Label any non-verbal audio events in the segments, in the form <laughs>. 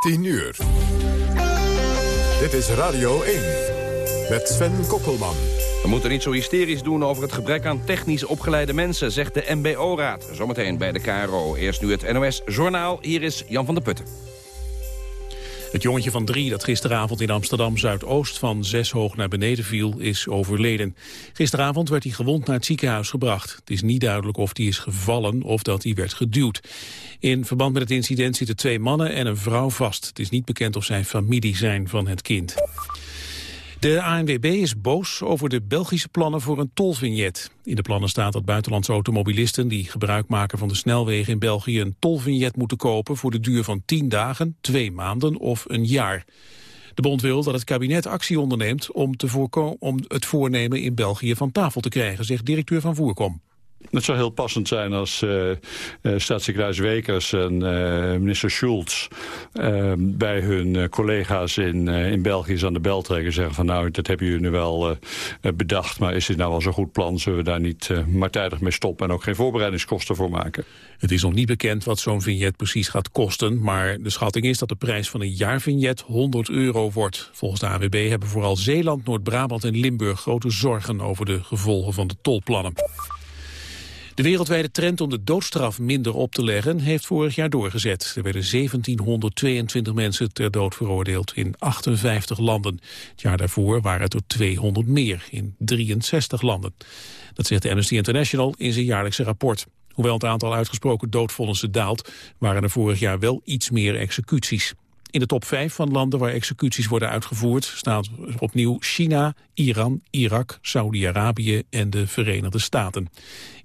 10 uur. Dit is Radio 1 met Sven Kokkelman. We moeten niet zo hysterisch doen over het gebrek aan technisch opgeleide mensen, zegt de MBO-raad. Zometeen bij de KRO. Eerst nu het NOS Journaal. Hier is Jan van der Putten. Het jongetje van drie dat gisteravond in Amsterdam-Zuidoost van zes hoog naar beneden viel, is overleden. Gisteravond werd hij gewond naar het ziekenhuis gebracht. Het is niet duidelijk of hij is gevallen of dat hij werd geduwd. In verband met het incident zitten twee mannen en een vrouw vast. Het is niet bekend of zij familie zijn van het kind. De ANWB is boos over de Belgische plannen voor een tolvignet. In de plannen staat dat buitenlandse automobilisten die gebruik maken van de snelwegen in België een tolvignet moeten kopen voor de duur van 10 dagen, twee maanden of een jaar. De bond wil dat het kabinet actie onderneemt om, te om het voornemen in België van tafel te krijgen, zegt directeur van Voerkom. Het zou heel passend zijn als uh, staatssecretaris Wekers en uh, minister Schulz bij hun collega's in, in België aan de bel trekken. Zeggen van nou, dat hebben jullie nu wel bedacht, maar is dit nou wel zo'n goed plan? Zullen we daar niet maar tijdig mee stoppen en ook geen voorbereidingskosten voor maken? Het is nog niet bekend wat zo'n vignet precies gaat kosten, maar de schatting is dat de prijs van een jaarvignet 100 euro wordt. Volgens de AWB hebben vooral Zeeland, Noord-Brabant en Limburg grote zorgen over de gevolgen van de tolplannen. De wereldwijde trend om de doodstraf minder op te leggen heeft vorig jaar doorgezet. Er werden 1722 mensen ter dood veroordeeld in 58 landen. Het jaar daarvoor waren het er 200 meer in 63 landen. Dat zegt Amnesty International in zijn jaarlijkse rapport. Hoewel het aantal uitgesproken doodvonnissen daalt, waren er vorig jaar wel iets meer executies. In de top 5 van landen waar executies worden uitgevoerd... staat opnieuw China, Iran, Irak, Saudi-Arabië en de Verenigde Staten.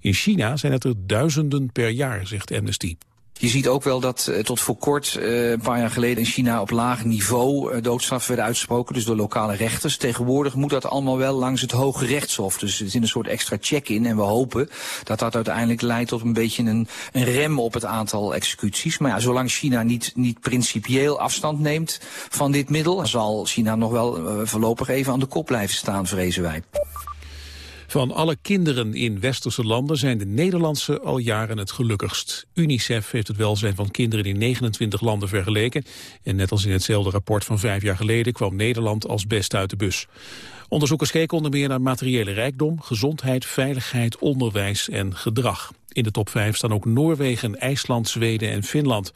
In China zijn het er duizenden per jaar, zegt Amnesty. Je ziet ook wel dat uh, tot voor kort, uh, een paar jaar geleden in China op laag niveau uh, doodstraf werden uitgesproken, dus door lokale rechters. Tegenwoordig moet dat allemaal wel langs het Hoge Rechtshof. Dus het is een soort extra check-in en we hopen dat dat uiteindelijk leidt tot een beetje een, een rem op het aantal executies. Maar ja, zolang China niet, niet principieel afstand neemt van dit middel, zal China nog wel voorlopig even aan de kop blijven staan, vrezen wij. Van alle kinderen in westerse landen zijn de Nederlandse al jaren het gelukkigst. UNICEF heeft het welzijn van kinderen in 29 landen vergeleken. En net als in hetzelfde rapport van vijf jaar geleden kwam Nederland als best uit de bus. Onderzoekers keken onder meer naar materiële rijkdom, gezondheid, veiligheid, onderwijs en gedrag. In de top 5 staan ook Noorwegen, IJsland, Zweden en Finland.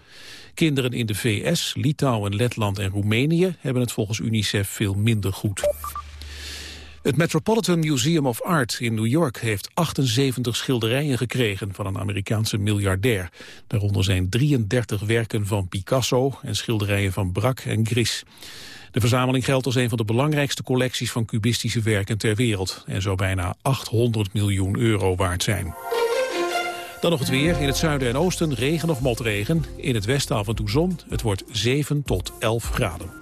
Kinderen in de VS, Litouwen, Letland en Roemenië hebben het volgens UNICEF veel minder goed. Het Metropolitan Museum of Art in New York heeft 78 schilderijen gekregen van een Amerikaanse miljardair. Daaronder zijn 33 werken van Picasso en schilderijen van Braque en Gris. De verzameling geldt als een van de belangrijkste collecties van cubistische werken ter wereld en zou bijna 800 miljoen euro waard zijn. Dan nog het weer. In het zuiden en oosten regen of motregen. In het westen af en toe zon. Het wordt 7 tot 11 graden.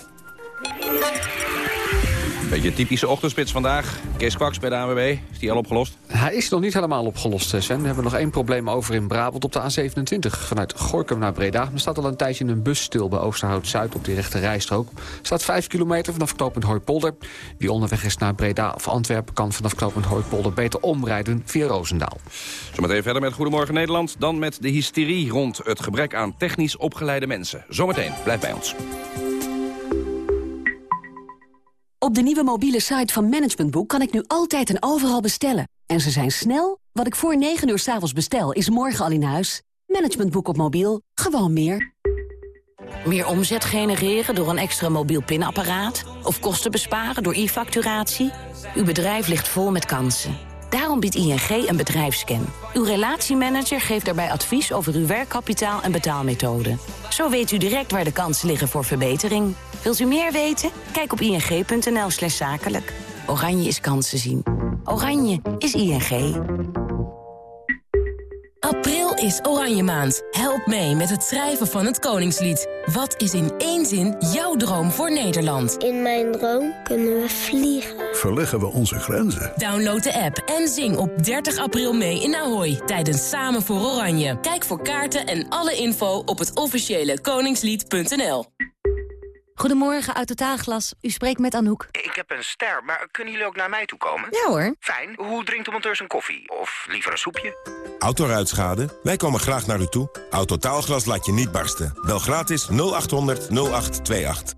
Beetje typische ochtendspits vandaag. Kees Kwaks bij de ANWB. Is die al opgelost? Hij is nog niet helemaal opgelost, Sven. We hebben nog één probleem over in Brabant op de A27. Vanuit Gorkum naar Breda. Er staat al een tijdje een bus stil bij Oosterhout-Zuid op die rechte rijstrook. Staat 5 kilometer vanaf knooppunt Hooipolder. Wie onderweg is naar Breda of Antwerpen... kan vanaf knooppunt Hooipolder beter omrijden via Roosendaal. Zometeen verder met Goedemorgen Nederland. Dan met de hysterie rond het gebrek aan technisch opgeleide mensen. Zometeen, blijf bij ons. Op de nieuwe mobiele site van Management Boek kan ik nu altijd en overal bestellen. En ze zijn snel. Wat ik voor 9 uur s avonds bestel, is morgen al in huis. Management Boek op mobiel. Gewoon meer. Meer omzet genereren door een extra mobiel pinapparaat? Of kosten besparen door e-facturatie? Uw bedrijf ligt vol met kansen. Daarom biedt ING een bedrijfsscan. Uw relatiemanager geeft daarbij advies over uw werkkapitaal en betaalmethode. Zo weet u direct waar de kansen liggen voor verbetering. Wilt u meer weten? Kijk op ing.nl slash zakelijk. Oranje is kansen zien. Oranje is ING. April is Oranje Maand. Help mee met het schrijven van het Koningslied. Wat is in één zin jouw droom voor Nederland? In mijn droom kunnen we vliegen. Verleggen we onze grenzen? Download de app en zing op 30 april mee in Ahoy tijdens Samen voor Oranje. Kijk voor kaarten en alle info op het officiële koningslied.nl. Goedemorgen, uit Totaalglas. U spreekt met Anouk. Ik heb een ster, maar kunnen jullie ook naar mij toe komen? Ja hoor. Fijn. Hoe drinkt de monteur zijn koffie? Of liever een soepje? Autoruitschade? Wij komen graag naar u toe. Autotaalglas laat je niet barsten. Bel gratis 0800 0828.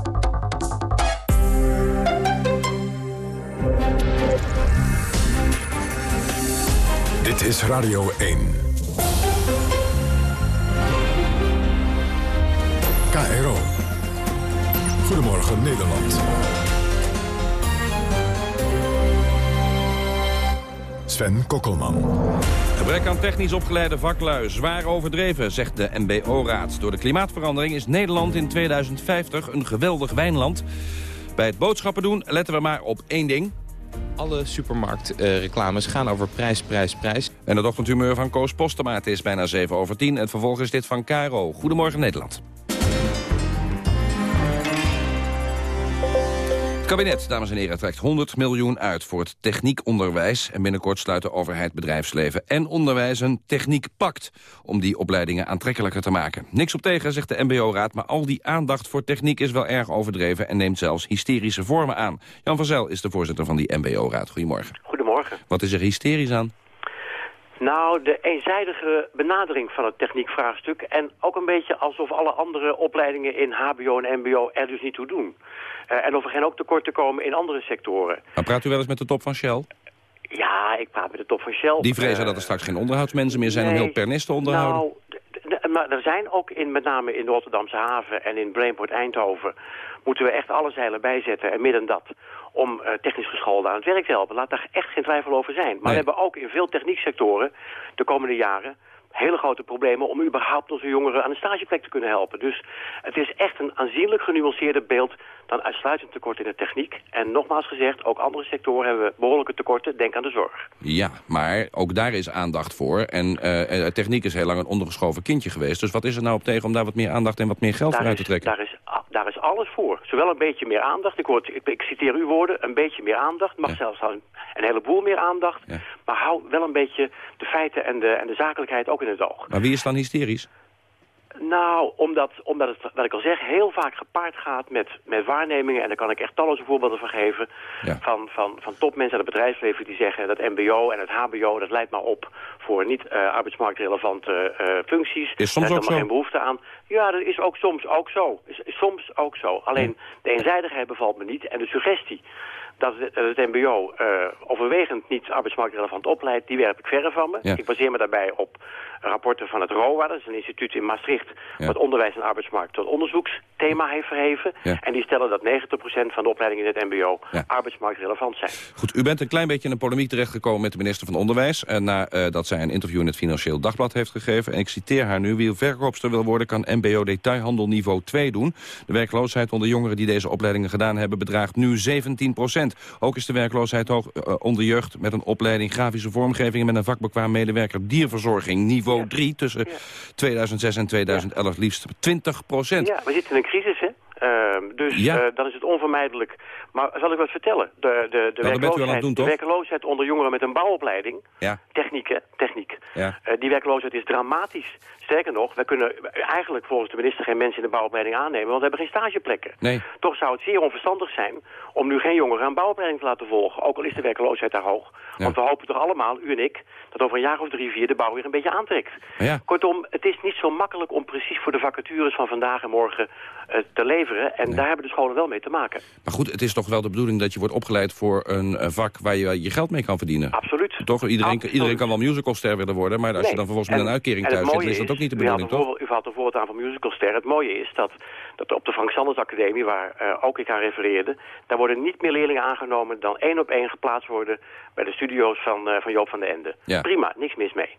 Dit is Radio 1. KRO. Goedemorgen Nederland. Sven Kokkelman. Gebrek aan technisch opgeleide vaklui, zwaar overdreven, zegt de MBO-raad. Door de klimaatverandering is Nederland in 2050 een geweldig wijnland. Bij het boodschappen doen letten we maar op één ding. Alle supermarktreclames gaan over prijs, prijs, prijs. En het ochtendhumeur van Koos Postema. Is bijna 7 over 10. Het vervolg is dit van Caro. Goedemorgen Nederland. Kabinet, dames en heren, trekt 100 miljoen uit voor het techniekonderwijs. En binnenkort sluit de overheid, bedrijfsleven en onderwijs een techniekpact... om die opleidingen aantrekkelijker te maken. Niks op tegen, zegt de MBO-raad, maar al die aandacht voor techniek is wel erg overdreven... en neemt zelfs hysterische vormen aan. Jan van Zijl is de voorzitter van die MBO-raad. Goedemorgen. Goedemorgen. Wat is er hysterisch aan? Nou, de eenzijdige benadering van het techniekvraagstuk... en ook een beetje alsof alle andere opleidingen in hbo en mbo er dus niet toe doen. Uh, en of er geen ook tekorten komen in andere sectoren. Maar praat u wel eens met de top van Shell? Ja, ik praat met de top van Shell. Die vrezen dat er straks geen onderhoudsmensen meer zijn nee, om heel Pernis te onderhouden? Nou, maar er zijn ook in, met name in de Rotterdamse haven en in Brainport Eindhoven... moeten we echt alle zeilen bijzetten en midden dat om uh, technisch gescholden aan het werk te helpen. Laat daar echt geen twijfel over zijn. Maar nee. we hebben ook in veel technieksectoren de komende jaren hele grote problemen om überhaupt onze jongeren aan een stageplek te kunnen helpen. Dus het is echt een aanzienlijk genuanceerder beeld dan uitsluitend tekort in de techniek. En nogmaals gezegd, ook andere sectoren hebben behoorlijke tekorten. Denk aan de zorg. Ja, maar ook daar is aandacht voor. En uh, techniek is heel lang een ondergeschoven kindje geweest. Dus wat is er nou op tegen om daar wat meer aandacht en wat meer geld voor uit te trekken? Daar is, daar is alles voor. Zowel een beetje meer aandacht. Ik, hoor, ik, ik citeer uw woorden, een beetje meer aandacht. Mag ja. zelfs een, een heleboel meer aandacht. Ja. Maar hou wel een beetje de feiten en de, en de zakelijkheid ook in het oog. Maar wie is dan hysterisch? Nou, omdat, omdat het, wat ik al zeg, heel vaak gepaard gaat met, met waarnemingen... en daar kan ik echt talloze voorbeelden van geven... Ja. Van, van, van topmensen uit het bedrijfsleven die zeggen... dat mbo en het hbo, dat leidt maar op voor niet uh, arbeidsmarktrelevante uh, functies. Is soms Daar ook helemaal geen behoefte aan. Ja, dat is ook soms ook zo. Is, is soms ook zo. Alleen de eenzijdigheid bevalt me niet en de suggestie dat het, het mbo uh, overwegend niet arbeidsmarktrelevant opleidt, die werp ik verre van me. Ja. Ik baseer me daarbij op rapporten van het ROA, dat is een instituut in Maastricht, Ja. wat onderwijs en arbeidsmarkt tot onderzoeksthema heeft verheven. Ja. En die stellen dat 90% van de opleidingen in het mbo arbeidsmarktrelevant zijn. Goed, u bent een klein beetje in een polemiek terechtgekomen met de minister van Onderwijs... En nadat zij een interview in het Financieel Dagblad heeft gegeven. En ik citeer haar nu. Wie verkoopster wil worden kan mbo detailhandel niveau 2 doen. De werkloosheid onder jongeren die deze opleidingen gedaan hebben... bedraagt nu 17 Ook is de werkloosheid hoog eh, onder jeugd met een opleiding grafische vormgeving... en met een vakbekwaam medewerker. Dierverzorging niveau 3... tussen 2006 en 2011 liefst 20% Ja, we zitten in een crisis, hè? Ehm, dus Ja. eh, dan is het onvermijdelijk. Maar zal ik wat vertellen? De, de, de, werkloosheid, doen, de werkloosheid onder jongeren met een bouwopleiding, Ja. techniek, hè? techniek, Ja. Eh, die werkloosheid is dramatisch. Sterker nog, wij kunnen eigenlijk volgens de minister geen mensen in de bouwopleiding aannemen, want we hebben geen stageplekken. Nee. Toch zou het zeer onverstandig zijn om nu geen jongeren aan bouwopleiding te laten volgen, ook al is de werkloosheid daar hoog. Want we hopen toch allemaal, u en ik, dat over een jaar of drie, vier de bouw weer een beetje aantrekt. Ja. Kortom, het is niet zo makkelijk om precies voor de vacatures van vandaag en morgen te leveren. En daar hebben de scholen wel mee te maken. Maar goed, het is toch wel de bedoeling dat je wordt opgeleid voor een eh, vak waar je je geld mee kan verdienen. Absoluut. Toch? Iedereen, Absoluut. iedereen kan wel musicalster willen worden, maar als je dan vervolgens met En- een uitkering thuis zit, is dat ook niet de bedoeling, toch? U haalt een voorbeeld aan van Musicalster. Het mooie is dat, dat op de Frank Sanders Academie, waar eh, ook ik aan refereerde, daar worden niet meer leerlingen aangenomen dan één op één geplaatst worden bij de studio's van, eh, van Joop van den Ende. Ja. Prima, niks mis mee.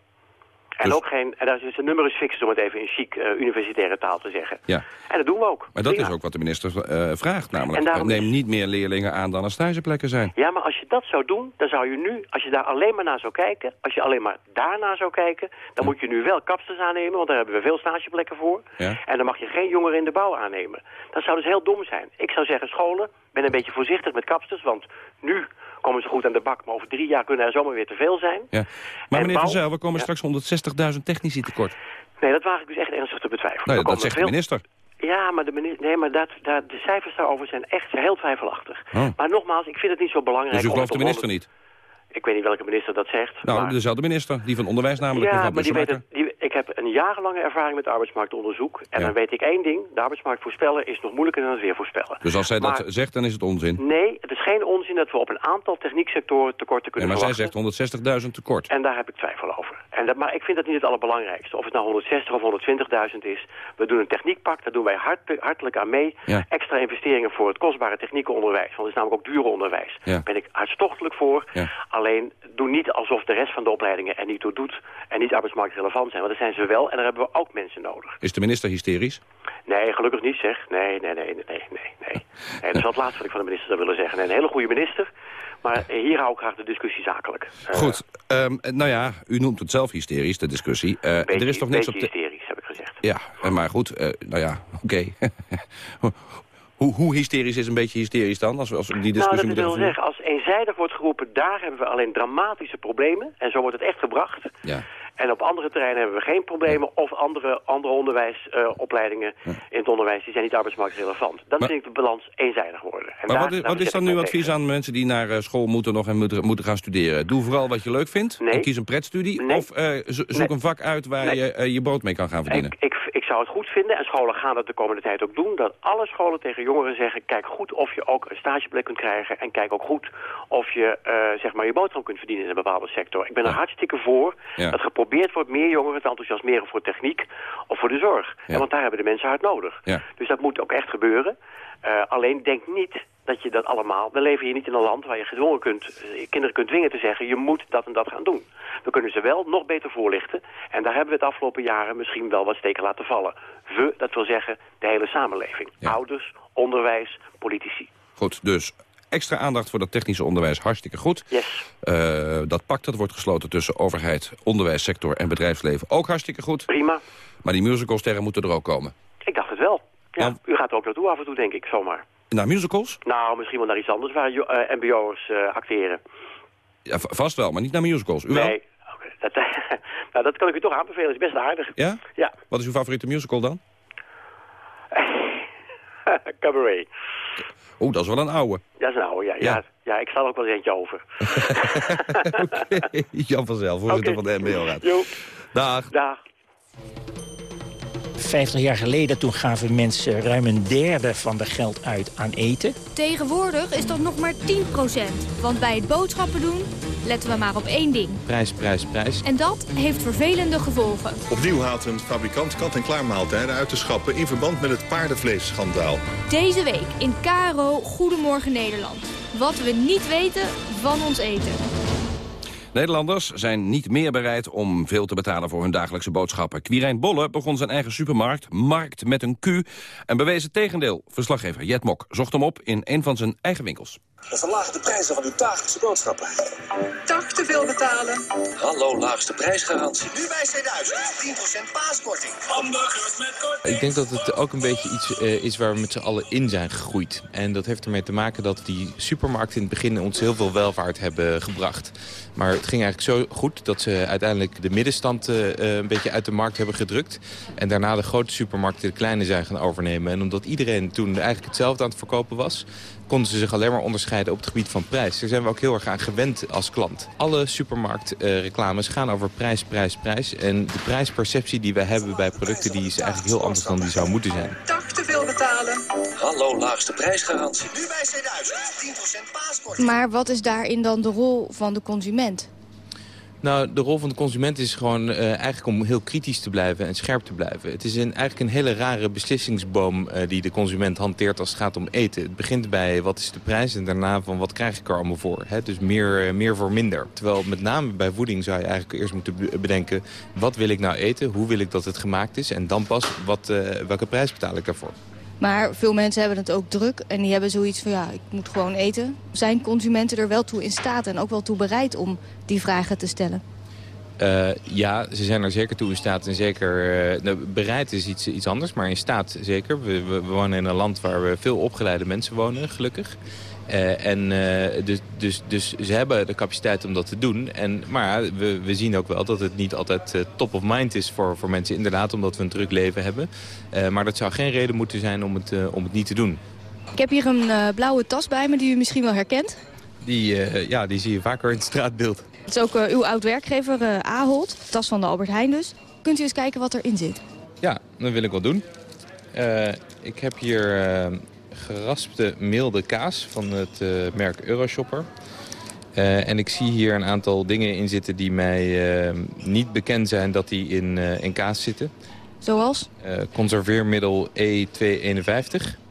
En Dus- ook geen, en daar is een nummer is fix, om het even in chic eh, universitaire taal te zeggen. Ja. En dat doen we ook. Maar dat is ook wat de minister eh, vraagt, namelijk En daarom neem niet meer leerlingen aan dan er stageplekken zijn. Ja, maar als je dat zou doen, dan zou je nu, als je daar alleen maar naar zou kijken, als je alleen maar daarnaar zou kijken, dan moet je nu wel kapsters aannemen, want daar hebben we veel stageplekken voor. Ja. En dan mag je geen jongeren in de bouw aannemen. Dat zou dus heel dom zijn. Ik zou zeggen, scholen, ben een beetje voorzichtig met kapsters, want nu komen ze goed aan de bak, maar over drie jaar kunnen er zomaar weer te veel zijn. Ja. Maar En meneer Van Zijl, we komen Ja. straks 160.000 technici tekort. Nee, dat waag ik dus echt ernstig te betwijfelen. Nou, ja, dat zegt de minister. Ja, maar, de, minister, nee, maar dat, dat, de cijfers daarover zijn echt heel twijfelachtig. Oh. Maar nogmaals, ik vind het niet zo belangrijk... Dus u gelooft de minister niet? 100 Ik weet niet welke minister dat zegt. Nou, maar... dezelfde minister, die van Onderwijs namelijk, Ja, maar die weet het, die, ik heb een jarenlange ervaring met arbeidsmarktonderzoek. En Ja. dan weet ik één ding. De arbeidsmarkt voorspellen is nog moeilijker dan het weer voorspellen. Dus als zij Maar- dat zegt, dan is het onzin. Nee, het is geen onzin dat we op een aantal technieksectoren tekorten kunnen maar zij zegt 160.000 tekort. En daar heb ik twijfel over. En dat, maar ik vind dat niet het allerbelangrijkste. Of het nou 160 of 120.000 is. We doen een techniekpak, daar doen wij hart, hartelijk aan mee. Ja. Extra investeringen voor het kostbare techniekenonderwijs. Want het is namelijk ook dure onderwijs. Ja. Daar ben ik hartstochtelijk voor. Ja. Alleen doe niet alsof de rest van de opleidingen er niet toe doet. En niet arbeidsmarktrelevant zijn. Want dat zijn ze wel. En daar hebben we ook mensen nodig. Is de minister hysterisch? Nee, gelukkig niet zeg. Nee, nee, nee, nee, nee, nee. nee. nee dat is het laatste wat ik van de minister zou willen zeggen. Een hele goede minister. Maar hier hou ik graag de discussie zakelijk. Eh, Goed, ehm, nou ja, u noemt het zelf hysterisch, de discussie. Beetje, er is toch niks op hysterisch, heb ik gezegd. Ja, eh, maar goed, nou ja, oké. <laughs> hoe, hoe hysterisch is een beetje hysterisch dan, als we, als we die Nou, discussie dat wil zeggen, als eenzijdig wordt geroepen, daar hebben we alleen dramatische problemen. En zo wordt het echt gebracht. Ja. En op andere terreinen hebben we geen problemen. Of andere, andere onderwijsopleidingen in het onderwijs, die zijn niet arbeidsmarktrelevant. Dan Maar- vind ik de balans eenzijdig worden. En Maar daar- wat is, wat is dan nu advies aan mensen die naar eh, school moeten nog en moeten, moeten gaan studeren? Doe vooral wat je leuk vindt Nee. en kies een pretstudie. Nee. Of eh, zo- zoek Nee. een vak uit waar je eh, je brood mee kan gaan verdienen. Ik, ik, ik zou het goed vinden, en scholen gaan dat de komende tijd ook doen... dat alle scholen tegen jongeren zeggen... kijk goed of je ook een stageplek kunt krijgen... en kijk ook goed of je eh, zeg maar je boterham kunt verdienen in een bepaalde sector. Ik ben er hartstikke voor Ja. dat geprobeerd wordt meer jongeren te enthousiasmeren voor techniek of voor de zorg. En want daar hebben de mensen hard nodig. Ja. Dus dat moet ook echt gebeuren. Eh, alleen denk niet dat je dat allemaal... We leven hier niet in een land waar je gedwongen kunt... eh, kinderen kunt dwingen te zeggen... je moet dat en dat gaan doen. We kunnen ze wel nog beter voorlichten. En daar hebben we het afgelopen jaren misschien wel wat steken laten vallen. We, dat wil zeggen de hele samenleving. Ouders, onderwijs, politici. Goed, dus extra aandacht voor dat technische onderwijs, hartstikke goed. Yes. Eh, dat pact dat wordt gesloten tussen overheid, onderwijssector en bedrijfsleven, ook hartstikke goed. Prima. Maar die musicalsterren moeten er ook komen. Ik dacht het wel. Ja, u gaat er ook naartoe af en toe, denk ik, zomaar. Naar musicals? Nou, misschien wel naar iets anders waar jo- eh, mbo'ers eh, acteren. Ja, vast wel, maar niet naar musicals. U wel? Nee, oké. dat, <laughs> nou, dat kan ik u toch aanbevelen. is best aardig. Ja? Ja. Wat is uw favoriete musical dan? <laughs> Cabaret. Oeh, dat is wel een oude. Ja, dat is een oude, ja. Ja. ja. ik er ook wel eens eentje over. <laughs> <laughs> Jan vanzelf, voorzitter van de NBO-raad. Jo. Dag. Dag. 50 jaar geleden toen gaven mensen ruim een derde van de geld uit aan eten. Tegenwoordig is dat nog maar 10%. Want bij het boodschappen doen letten we maar op één ding. Prijs, prijs, prijs. En dat heeft vervelende gevolgen. Opnieuw haalt een fabrikant kant-en-klaar maaltijden uit te schappen... in verband met het paardenvleesschandaal. Deze week in KRO Goedemorgen Nederland. Wat we niet weten van ons eten. Nederlanders zijn niet meer bereid om veel te betalen voor hun dagelijkse boodschappen. Quirijn Bolle begon zijn eigen supermarkt, Markt met een Q, en bewees het tegendeel. Verslaggever Jet Mok zocht hem op in een van zijn eigen winkels. We verlagen de prijzen van uw dagelijkse boodschappen. Dag te veel betalen. Hallo, laagste prijsgarantie. Nu bij C1000, 10% paaskorting. Hamburgers met korting. Ik denk dat het ook een beetje iets uh, is waar we met z'n allen in zijn gegroeid. En dat heeft ermee te maken dat die supermarkten in het begin ons heel veel welvaart hebben gebracht. Maar het ging eigenlijk zo goed dat ze uiteindelijk de middenstand uh, een beetje uit de markt hebben gedrukt. En daarna de grote supermarkten de kleine zijn gaan overnemen. En omdat iedereen toen eigenlijk hetzelfde aan het verkopen was konden ze zich alleen maar onderscheiden op het gebied van prijs. Daar zijn we ook heel erg aan gewend als klant. Alle supermarktreclames uh, gaan over prijs, prijs, prijs. En de prijsperceptie die wij hebben bij producten... die is eigenlijk heel anders dan die zou moeten zijn. Dag te veel betalen. Hallo, laagste prijsgarantie. Nu bij C1000, 10% paaskorting. Maar wat is daarin dan de rol van de consument? Nou, de rol van de consument is gewoon uh, eigenlijk om heel kritisch te blijven en scherp te blijven. Het is een, eigenlijk een hele rare beslissingsboom uh, die de consument hanteert als het gaat om eten. Het begint bij wat is de prijs en daarna van wat krijg ik er allemaal voor. Hè? Dus meer, uh, meer voor minder. Terwijl met name bij voeding zou je eigenlijk eerst moeten bedenken... wat wil ik nou eten, hoe wil ik dat het gemaakt is... en dan pas wat, welke prijs betaal ik daarvoor. Maar veel mensen hebben het ook druk en die hebben zoiets van ja, ik moet gewoon eten. Zijn consumenten er wel toe in staat en ook wel toe bereid om die vragen te stellen? Uh, ja, ze zijn er zeker toe in staat. En zeker, uh, bereid is iets, iets anders, maar in staat zeker. We, we, we, wonen in een land waar we veel opgeleide mensen wonen, gelukkig. Uh, en dus, dus, dus ze hebben de capaciteit om dat te doen. En, maar we, we zien ook wel dat het niet altijd top of mind is voor, voor mensen. Inderdaad, omdat we een druk leven hebben. maar dat zou geen reden moeten zijn om het, om het niet te doen. Ik heb hier een blauwe tas bij me die u misschien wel herkent. Die, ja, die zie je vaker in het straatbeeld. Het is ook uw oud-werkgever Ahold, tas van de Albert Heijn dus. Kunt u eens kijken wat erin zit? Ja, dat wil ik wel doen. Ik heb hier geraspte milde kaas van het merk Euroshopper. en ik zie hier een aantal dingen in zitten die mij niet bekend zijn dat die in, in kaas zitten. Zoals? conserveermiddel E251.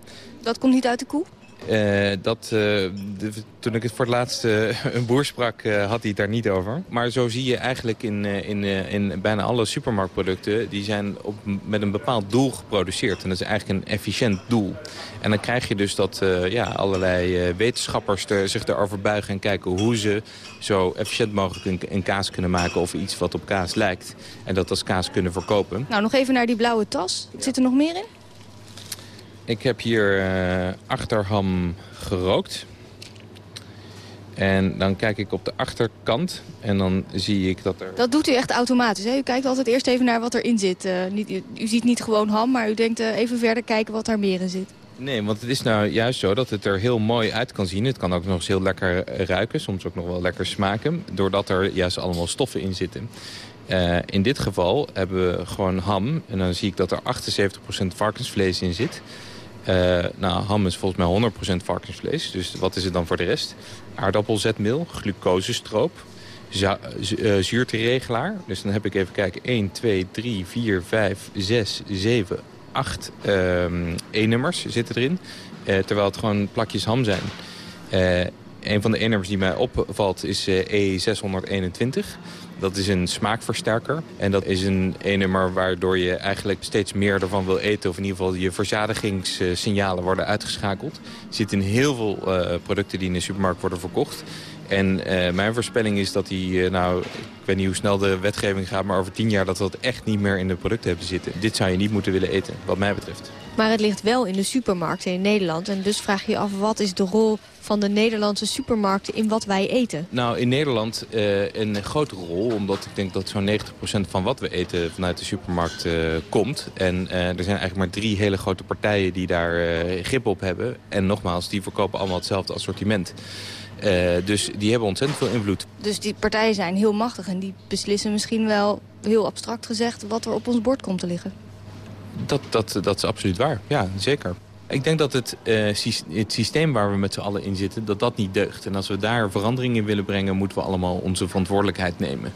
Dat komt niet uit de koe? Uh, dat, de, toen ik het voor het laatst uh, <laughs> een boer sprak, had hij het daar niet over. Maar zo zie je eigenlijk in, in, in bijna alle supermarktproducten... die zijn op, met een bepaald doel geproduceerd. En dat is eigenlijk een efficiënt doel. En dan krijg je dus dat ja, allerlei wetenschappers er, zich erover buigen... en kijken hoe ze zo efficiënt mogelijk een, een, kaas kunnen maken... of iets wat op kaas lijkt. En dat als kaas kunnen verkopen. Nou, nog even naar die blauwe tas. Zit er nog meer in? Ik heb hier uh, achterham gerookt. En dan kijk ik op de achterkant en dan zie ik dat er... Dat doet u echt automatisch, hè? U kijkt altijd eerst even naar wat erin zit. Uh, niet, u, u, ziet niet gewoon ham, maar u denkt uh, even verder kijken wat daar meer in zit. Nee, want het is nou juist zo dat het er heel mooi uit kan zien. Het kan ook nog eens heel lekker ruiken, soms ook nog wel lekker smaken. Doordat er juist allemaal stoffen in zitten. Uh, in dit geval hebben we gewoon ham. En dan zie ik dat er 78% varkensvlees in zit. Uh, nou, ham is volgens mij 100% varkensvlees. Dus wat is het dan voor de rest? Aardappelzetmeel, glucosestroop, uh, zuurteregelaar. Dus dan heb ik even kijken. 1, 2, 3, 4, 5, 6, 7, 8 E-nummers zitten erin. Uh, terwijl het gewoon plakjes ham zijn. Een van de E-nummers die mij opvalt is E621. Dat is een smaakversterker. En dat is een nummer waardoor je eigenlijk steeds meer ervan wil eten. Of in ieder geval je verzadigingssignalen worden uitgeschakeld. Er zit in heel veel uh, producten die in de supermarkt worden verkocht. En uh, mijn voorspelling is dat die, uh, nou, ik weet niet hoe snel de wetgeving gaat... maar over tien jaar dat we dat echt niet meer in de producten hebben zitten. Dit zou je niet moeten willen eten, wat mij betreft. Maar het ligt wel in de supermarkten in Nederland. En dus vraag je je af, wat is de rol van de Nederlandse supermarkten in wat wij eten? Nou, in Nederland uh, een grote rol. Omdat ik denk dat zo'n 90% van wat we eten vanuit de supermarkt uh, komt. En uh, er zijn eigenlijk maar drie hele grote partijen die daar grip op hebben. En nogmaals, die verkopen allemaal hetzelfde assortiment. Uh, dus die hebben ontzettend veel invloed. Dus die partijen zijn heel machtig en die beslissen misschien wel, heel abstract gezegd, wat er op ons bord komt te liggen. Dat, dat, dat is absoluut waar, ja, zeker. Ik denk dat het, uh, het systeem waar we met z'n allen in zitten, dat dat niet deugt. En als we daar verandering in willen brengen, moeten we allemaal onze verantwoordelijkheid nemen.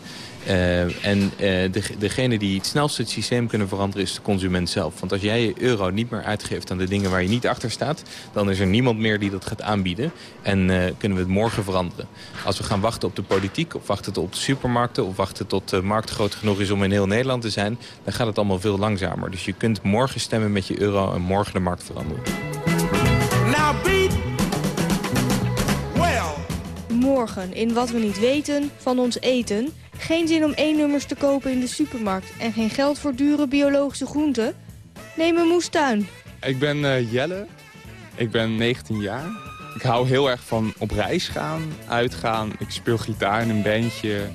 Uh, en de, degene die het snelst het systeem kunnen veranderen is de consument zelf. Want als jij je euro niet meer uitgeeft aan de dingen waar je niet achter staat... dan is er niemand meer die dat gaat aanbieden. En uh, kunnen we het morgen veranderen. Als we gaan wachten op de politiek, of wachten op de supermarkten... of wachten tot de markt groot genoeg is om in heel Nederland te zijn... dan gaat het allemaal veel langzamer. Dus je kunt morgen stemmen met je euro en morgen de markt veranderen. Morgen in Wat we niet weten van ons eten... geen zin om één nummers te kopen in de supermarkt... en geen geld voor dure biologische groenten? Neem een moestuin. Ik ben eh, Jelle. Ik ben 19 jaar. Ik hou heel erg van op reis gaan, uitgaan. Ik speel gitaar in een bandje.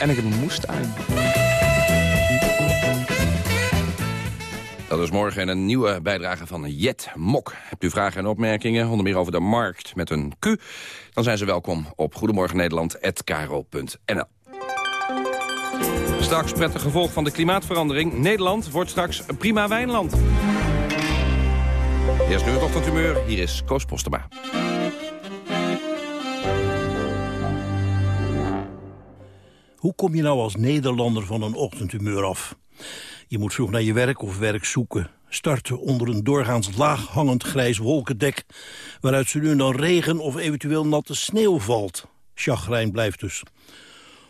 En ik heb een moestuin. Dat is morgen een nieuwe bijdrage van Jet Mok. Hebt u vragen en opmerkingen, onder meer over de markt met een Q... dan zijn ze welkom op goedemorgennederland.nl. Straks prettig gevolg van de klimaatverandering. Nederland wordt straks een prima wijnland. Eerst nu het ochtendhumeur. Hier is Koos Postema. Hoe kom je nou als Nederlander van een ochtendhumeur af? Je moet vroeg naar je werk of werk zoeken. Starten onder een doorgaans laag hangend grijs wolkendek... waaruit ze nu dan regen of eventueel natte sneeuw valt. Chagrijn blijft dus.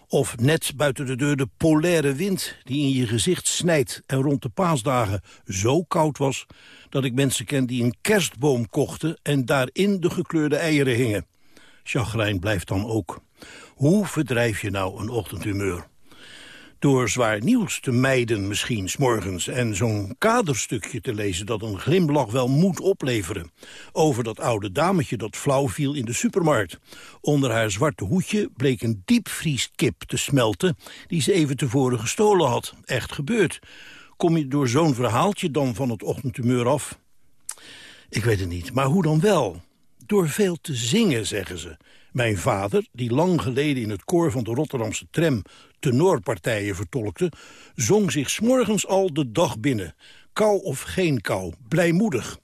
Of net buiten de deur de polaire wind die in je gezicht snijdt... en rond de paasdagen zo koud was... dat ik mensen ken die een kerstboom kochten... en daarin de gekleurde eieren hingen. Chagrijn blijft dan ook. Hoe verdrijf je nou een ochtendhumeur? Door zwaar nieuws te mijden misschien, s'morgens... en zo'n kaderstukje te lezen dat een glimlach wel moet opleveren. Over dat oude dametje dat flauw viel in de supermarkt. Onder haar zwarte hoedje bleek een diepvrieskip te smelten... die ze even tevoren gestolen had. Echt gebeurd. Kom je door zo'n verhaaltje dan van het ochtendhumeur af? Ik weet het niet, maar hoe dan wel? Door veel te zingen, zeggen ze. Mijn vader, die lang geleden in het koor van de Rotterdamse tram tenorpartijen vertolkte, zong zich smorgens al de dag binnen. Kou of geen kou, blijmoedig.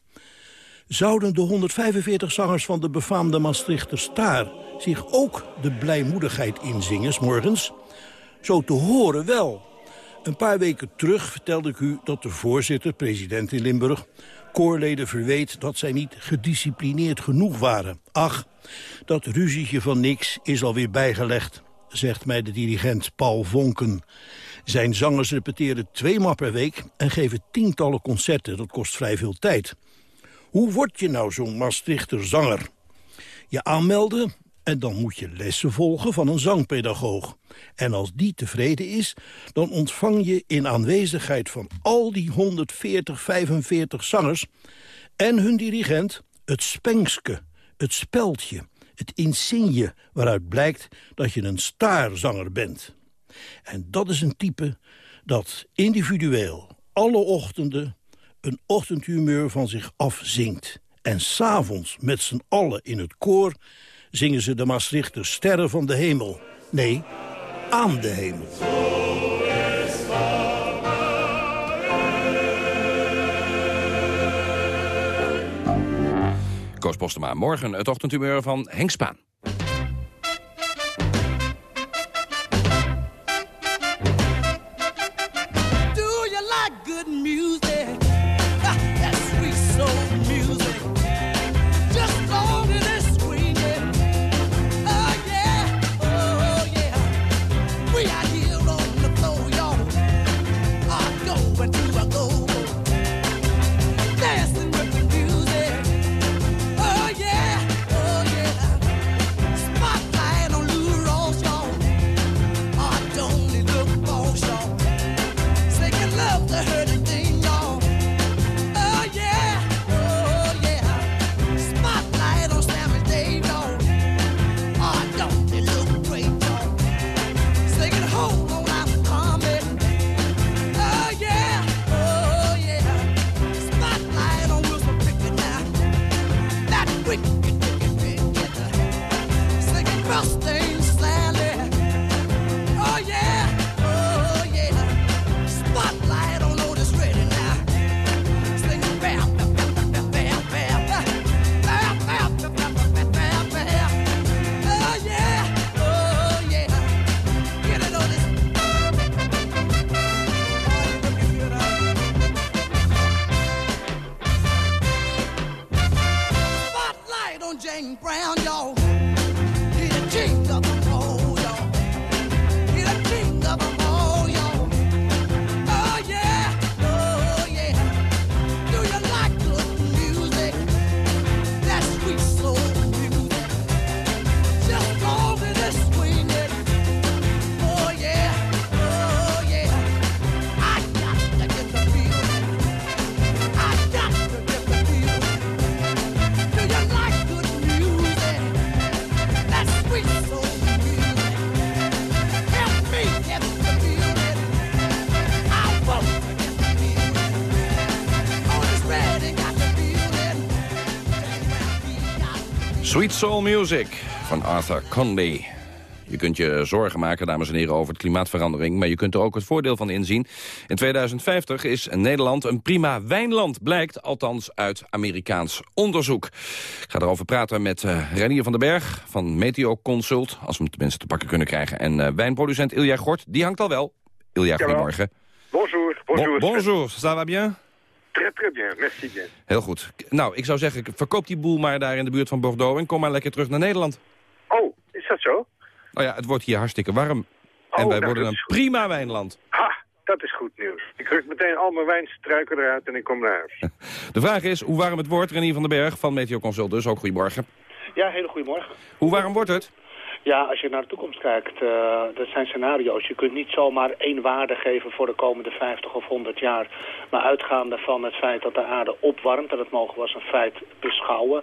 Zouden de 145 zangers van de befaamde Maastrichter Staar zich ook de blijmoedigheid inzingen, morgens? Zo te horen wel. Een paar weken terug vertelde ik u dat de voorzitter, president in Limburg... koorleden verweet dat zij niet gedisciplineerd genoeg waren. Ach, dat ruzietje van niks is alweer bijgelegd, zegt mij de dirigent Paul Vonken. Zijn zangers repeteren tweemaal per week en geven tientallen concerten. Dat kost vrij veel tijd. Hoe word je nou zo'n Maastrichter zanger? Je aanmelden en dan moet je lessen volgen van een zangpedagoog. En als die tevreden is, dan ontvang je in aanwezigheid van al die 140, 45 zangers... en hun dirigent het spengske, het speldje, het insigne... waaruit blijkt dat je een staarzanger bent. En dat is een type dat individueel alle ochtenden... een ochtendhumeur van zich afzingt. En s'avonds met z'n allen in het koor zingen ze de Maastrichter Sterren van de Hemel. Nee, aan de hemel. Postema, morgen het ochtendhumeur van Henk Spaan. Sweet Soul Music van Arthur Conley. Je kunt je zorgen maken, dames en heren, over de klimaatverandering... maar je kunt er ook het voordeel van inzien. In 2050 is Nederland een prima wijnland, blijkt althans uit Amerikaans onderzoek. Ik ga erover praten met uh, Renier van den Berg van Meteo Consult... als we hem tenminste te pakken kunnen krijgen. En uh, wijnproducent Ilja Gort, die hangt al wel. Ilja, goedemorgen. Bonjour, bonjour. Bon, bonjour, ça va bien? Très, très bien, merci bien. Heel goed. Nou, ik zou zeggen, verkoop die boel maar daar in de buurt van Bordeaux... en kom maar lekker terug naar Nederland. Oh, is dat zo? Nou ja, het wordt hier hartstikke warm. en Oh, wij nou, worden dat een is prima wijnland. Ha, dat is goed nieuws. Ik ruk meteen al mijn wijnstruiken eruit en ik kom naar huis. <laughs> De vraag is hoe warm het wordt. Renier van den Berg van Meteo Consult dus, ook goedemorgen. Ja, hele goedemorgen. Hoe warm wordt het? Ja, als je naar de toekomst kijkt, eh, dat zijn scenario's. Je kunt niet zomaar één waarde geven voor de komende 50 of 100 jaar. Maar uitgaande van het feit dat de aarde opwarmt, en dat mogen we als een feit beschouwen...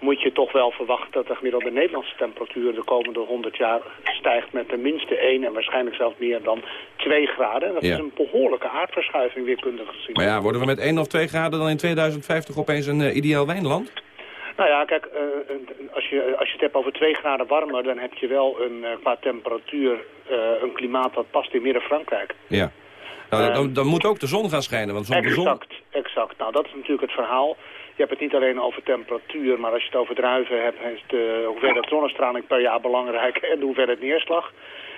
moet je toch wel verwachten dat de gemiddelde Nederlandse temperatuur de komende 100 jaar stijgt met tenminste 1 en waarschijnlijk zelfs meer dan 2 graden. En dat Ja. is een behoorlijke aardverschuiving weerkundig gezien. Maar ja, worden we met 1 of 2 graden dan in 2050 opeens een eh, ideaal wijnland? Nou ja, kijk, eh, als, je, als je het hebt over 2 graden warmer, dan heb je wel een, eh, qua temperatuur eh, een klimaat dat past in Midden-Frankrijk. Ja. Nou, dan, dan moet ook de zon gaan schijnen, want zonder de zon... Exact, exact. Nou, dat is natuurlijk het verhaal. Je hebt het niet alleen over temperatuur, maar als je het over druiven hebt, is de hoeveelheid zonnestraling per jaar belangrijk <laughs> en de hoeveelheid neerslag.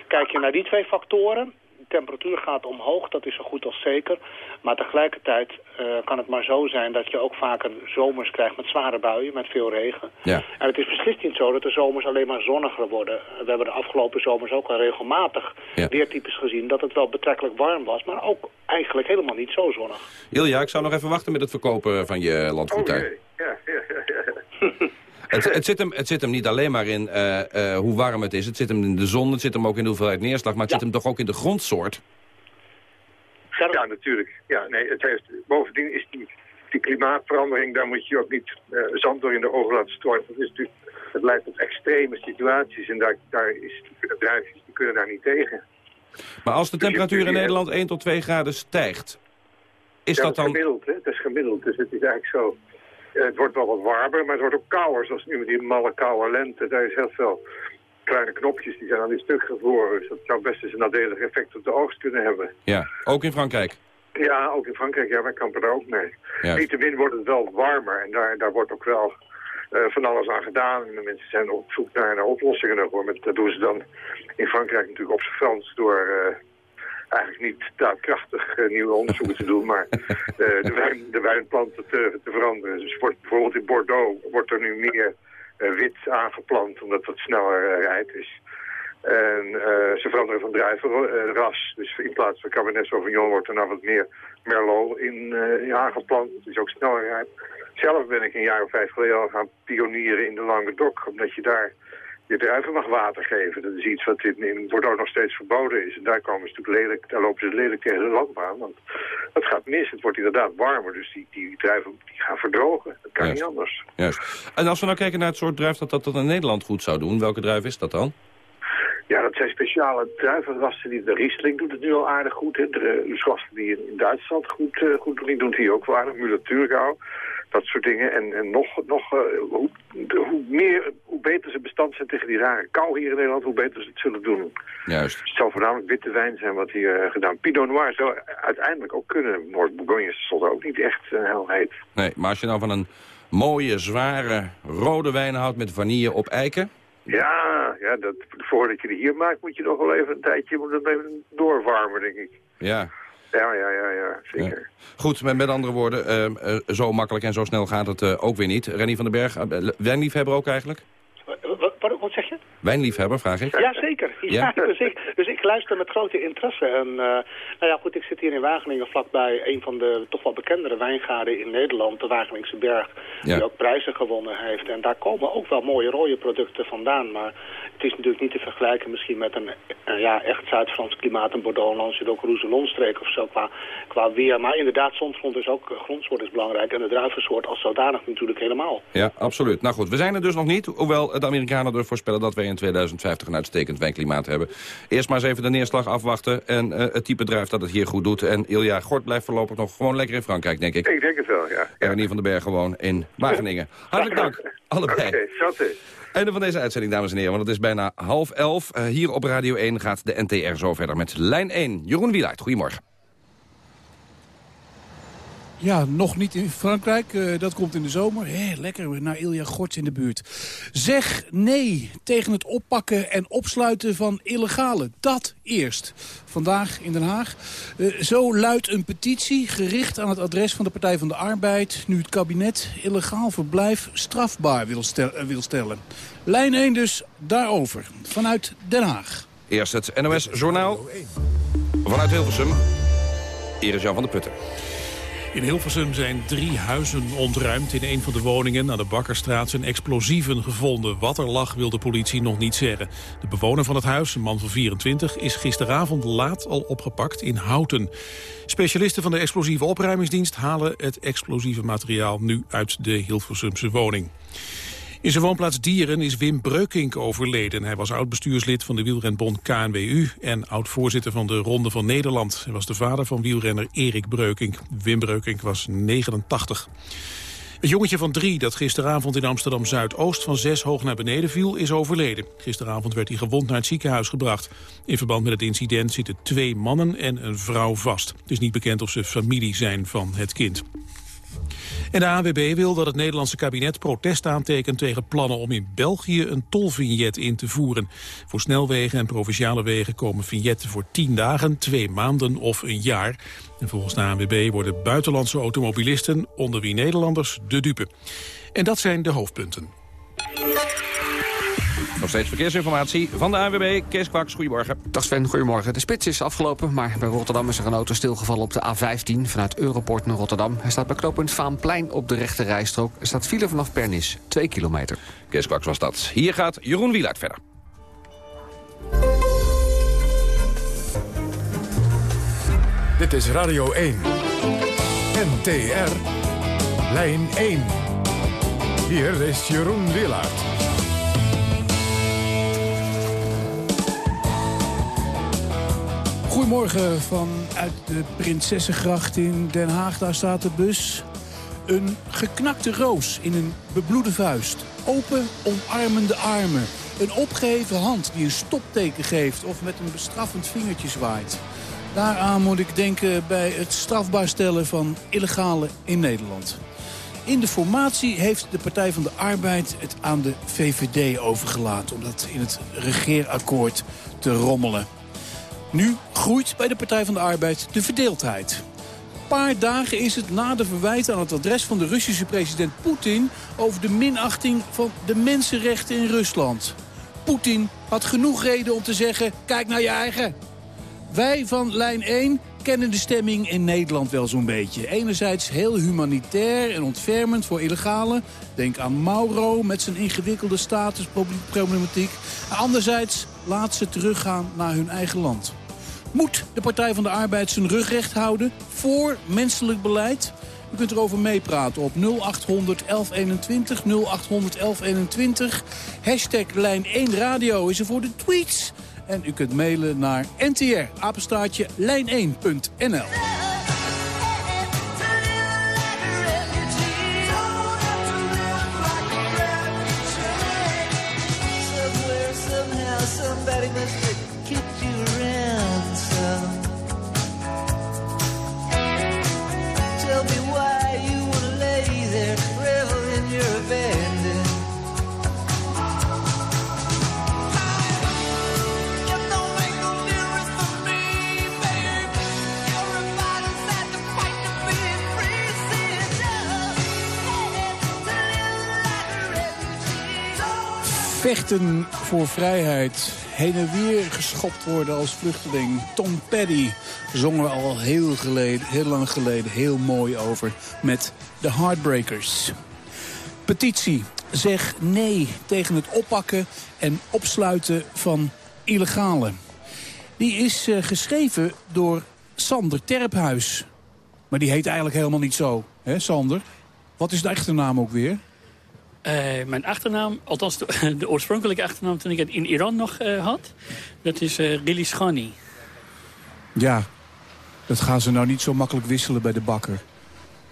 Kijk je naar die twee factoren, temperatuur gaat omhoog, dat is zo goed als zeker. Maar tegelijkertijd eh, kan het maar zo zijn dat je ook vaker zomers krijgt met zware buien, met veel regen. Ja. En het is beslist niet zo dat de zomers alleen maar zonniger worden. We hebben de afgelopen zomers ook al regelmatig Ja. weertypes gezien dat het wel betrekkelijk warm was, maar ook eigenlijk helemaal niet zo zonnig. Ilja, ik zou nog even wachten met het verkopen van je landgoed ja, ja, ja. Het, het, zit hem, het zit hem niet alleen maar in eh, eh, hoe warm het is. Het zit hem in de zon, het zit hem ook in de hoeveelheid neerslag. Maar het zit hem toch ook in de grondsoort? Ja, natuurlijk. Ja, nee, het heeft, bovendien is die, die klimaatverandering, daar moet je ook niet eh, zand door in de ogen laten storten. Het, is natuurlijk, het leidt tot extreme situaties en daar, daar is, de druifjes die kunnen daar niet tegen. Maar als de Dus temperatuur in Nederland 1 tot 2 graden stijgt... Is ja, dat dan... gemiddeld, hè? Het is gemiddeld, dus het is eigenlijk zo. Eh, het wordt wel wat warmer, maar het wordt ook kouder, zoals nu met die malle koude lente. Daar is heel veel kleine knopjes, die zijn aan die stuk gevroren. Dus dat zou best eens een nadelig effect op de oogst kunnen hebben. Ja, ook in Frankrijk. Ja, ook in Frankrijk, ja, wij kampen daar ook mee. Niettemin wordt het wel warmer en daar, daar wordt ook wel eh, van alles aan gedaan. En de mensen zijn op zoek naar, naar oplossingen daarvoor. Met, dat doen ze dan in Frankrijk natuurlijk op zijn Frans door eh, eigenlijk niet daadkrachtig eh, nieuwe onderzoeken te doen, maar eh, de, <laughs> wijn, de wijnplanten te, te veranderen. Dus wordt, bijvoorbeeld in Bordeaux wordt er nu meer eh, wit aangeplant, omdat dat sneller rijp is. En eh, ze veranderen van druivenras. Dus in plaats van Cabernet Sauvignon wordt er nou wat meer Merlot in, in aangeplant. Het is ook sneller rijp. Zelf ben ik een jaar of vijf geleden al gaan pionieren in de Languedoc. Omdat je daar je druiven mag water geven. Dat is iets wat in, in Bordeaux nog steeds verboden is. En daar komen ze natuurlijk lelijk, daar lopen ze lelijk tegen de lamp aan. Want het gaat mis. Het wordt inderdaad warmer. Dus die, die druiven die gaan verdrogen. Dat kan Juist. niet anders. Juist. En als we nou kijken naar het soort druif dat dat, dat in Nederland goed zou doen... welke druif is dat dan? Ja, dat zijn speciale druivenrassen. Die, de Riesling doet het nu al aardig goed. Hè. De, de rassen die in, in Duitsland goed, eh, goed doen, die doen het hier ook wel aardig. Müller-Thurgau, dat soort dingen. En, en nog, nog eh, hoe, hoe, meer, hoe beter ze bestand zijn tegen die rare kou hier in Nederland, hoe beter ze het zullen doen. Juist. Het zal voornamelijk witte wijn zijn wat hier eh, gedaan. Pinot Noir zou uiteindelijk ook kunnen. Noord-Bourgogne is ook niet echt eh, heel heet. Nee, maar als je nou van een mooie, zware, rode wijn houdt met vanille op eiken... Ja, ja dat, voordat je die hier maakt moet je nog wel even een tijdje moet het even doorwarmen, denk ik. Ja, Ja, ja, ja, ja, zeker. Goed, met, met andere woorden, eh, eh, zo makkelijk en zo snel gaat het eh, ook weer niet. Rennie van den Berg, eh, wijnliefhebber ook eigenlijk? Wat, wat, wat zeg je? Wijnliefhebber, vraag ik. Ja, zeker. Ja, Ja? <laughs> Dus, ik, dus ik luister met grote interesse. En eh, nou ja, goed, ik zit hier in Wageningen vlakbij een van de toch wel bekendere wijngaarden in Nederland, de Wageningse Berg, Ja. die ook prijzen gewonnen heeft. En daar komen ook wel mooie rode producten vandaan. Maar het is natuurlijk niet te vergelijken misschien met een ja, echt Zuid-Frans klimaat, een Bordeaux, zit ook Roussillon-streek of zo qua, qua weer. Maar inderdaad, zonsgrond is ook, eh, grondsoort is belangrijk en de druivensoort als zodanig natuurlijk helemaal. Ja, absoluut. Nou goed, we zijn er dus nog niet. Hoewel de Amerikanen er voorspellen dat wij in 2050 een uitstekend wijnklimaat hebben. Eerst maar eens even de neerslag afwachten. En eh, het type druif dat het hier goed doet. En Ilja Gort blijft voorlopig nog gewoon lekker in Frankrijk, denk ik. Ik denk het wel, ja. En Renier van den Berg gewoon in Wageningen. Hartelijk dank, <laughs> allebei. Oké, okay, Einde van deze uitzending, dames en heren, want het is bijna half elf. Uh, hier op Radio 1 gaat de NTR zo verder met lijn 1. Jeroen Wielaert, goedemorgen. Ja, nog niet in Frankrijk. Uh, dat komt in de zomer. Hé, lekker, naar Ilja Gorts in de buurt. Zeg nee tegen het oppakken en opsluiten van illegale. Dat eerst. Vandaag in Den Haag. Uh, zo luidt een petitie gericht aan het adres van de Partij van de Arbeid... nu het kabinet illegaal verblijf strafbaar wil, stel wil stellen. Lijn 1 dus daarover. Vanuit Den Haag. Eerst het NOS-journaal. Vanuit Hilversum. Iris Jan van der Putten. In Hilversum zijn drie huizen ontruimd. In een van de woningen aan de Bakkerstraat zijn explosieven gevonden. Wat er lag wil de politie nog niet zeggen. De bewoner van het huis, een man van 24, is gisteravond laat al opgepakt in Houten. Specialisten van de explosieve opruimingsdienst halen het explosieve materiaal nu uit de Hilversumse woning. In zijn woonplaats Dieren is Wim Breukink overleden. Hij was oud-bestuurslid van de wielrenbond KNWU en oud-voorzitter van de Ronde van Nederland. Hij was de vader van wielrenner Erik Breukink. Wim Breukink was 89. Het jongetje van drie dat gisteravond in Amsterdam-Zuidoost van zes hoog naar beneden viel, is overleden. Gisteravond werd hij gewond naar het ziekenhuis gebracht. In verband met het incident zitten twee mannen en een vrouw vast. Het is niet bekend of ze familie zijn van het kind. En de ANWB wil dat het Nederlandse kabinet protest aantekent tegen plannen om in België een tolvignet in te voeren. Voor snelwegen en provinciale wegen komen vignetten voor tien dagen, twee maanden of een jaar. En volgens de ANWB worden buitenlandse automobilisten, onder wie Nederlanders, de dupe. En dat zijn de hoofdpunten. Nog steeds verkeersinformatie van de ANWB. Kees Kwaks, goedemorgen. Dag Sven, goedemorgen. De spits is afgelopen, maar bij Rotterdam is er een auto stilgevallen op de A15... vanuit Europort naar Rotterdam. Hij staat bij knooppunt Vaanplein op de rechte rijstrook. Er staat file vanaf Pernis, 2 kilometer. Kees Kwaks was dat. Hier gaat Jeroen Wielaert verder. Dit is Radio 1. NTR. Lijn 1. Hier is Jeroen Wielaert. Goedemorgen vanuit de Prinsessengracht in Den Haag. Daar staat de bus. Een geknakte roos in een bebloede vuist. Open, omarmende armen. Een opgeheven hand die een stopteken geeft of met een bestraffend vingertje zwaait. Daaraan moet ik denken bij het strafbaar stellen van illegale in Nederland. In de formatie heeft de Partij van de Arbeid het aan de VVD overgelaten... om dat in het regeerakkoord te rommelen. Nu groeit bij de Partij van de Arbeid de verdeeldheid. Paar dagen is het na de verwijten aan het adres van de Russische president Poetin... over de minachting van de mensenrechten in Rusland. Poetin had genoeg reden om te zeggen, kijk naar je eigen. Wij van lijn 1 kennen de stemming in Nederland wel zo'n beetje. Enerzijds heel humanitair en ontfermend voor illegalen. Denk aan Mauro met zijn ingewikkelde statusproblematiek. Anderzijds laat ze teruggaan naar hun eigen land. Moet de Partij van de Arbeid zijn rug recht houden voor menselijk beleid? U kunt erover meepraten op 0800 1121, 0800 1121. Hashtag lijn 1 radio is er voor de tweets. En u kunt mailen naar ntr, apenstaartje, lijn1.nl. Vechten voor vrijheid. Heen en weer geschopt worden als vluchteling. Tom Petty zongen we al heel, geleden, heel lang geleden heel mooi over met de Heartbreakers. Petitie. Zeg nee tegen het oppakken en opsluiten van illegalen. Die is uh, geschreven door Sander Terphuis. Maar die heet eigenlijk helemaal niet zo, hè Sander? Wat is de echte naam ook weer? Eh, mijn achternaam, althans de, <laughs> de, oorspronkelijke achternaam toen ik het in Iran nog uh, had, dat is uh, Rilis Ghani. Ja, dat gaan ze nou niet zo makkelijk wisselen bij de bakker.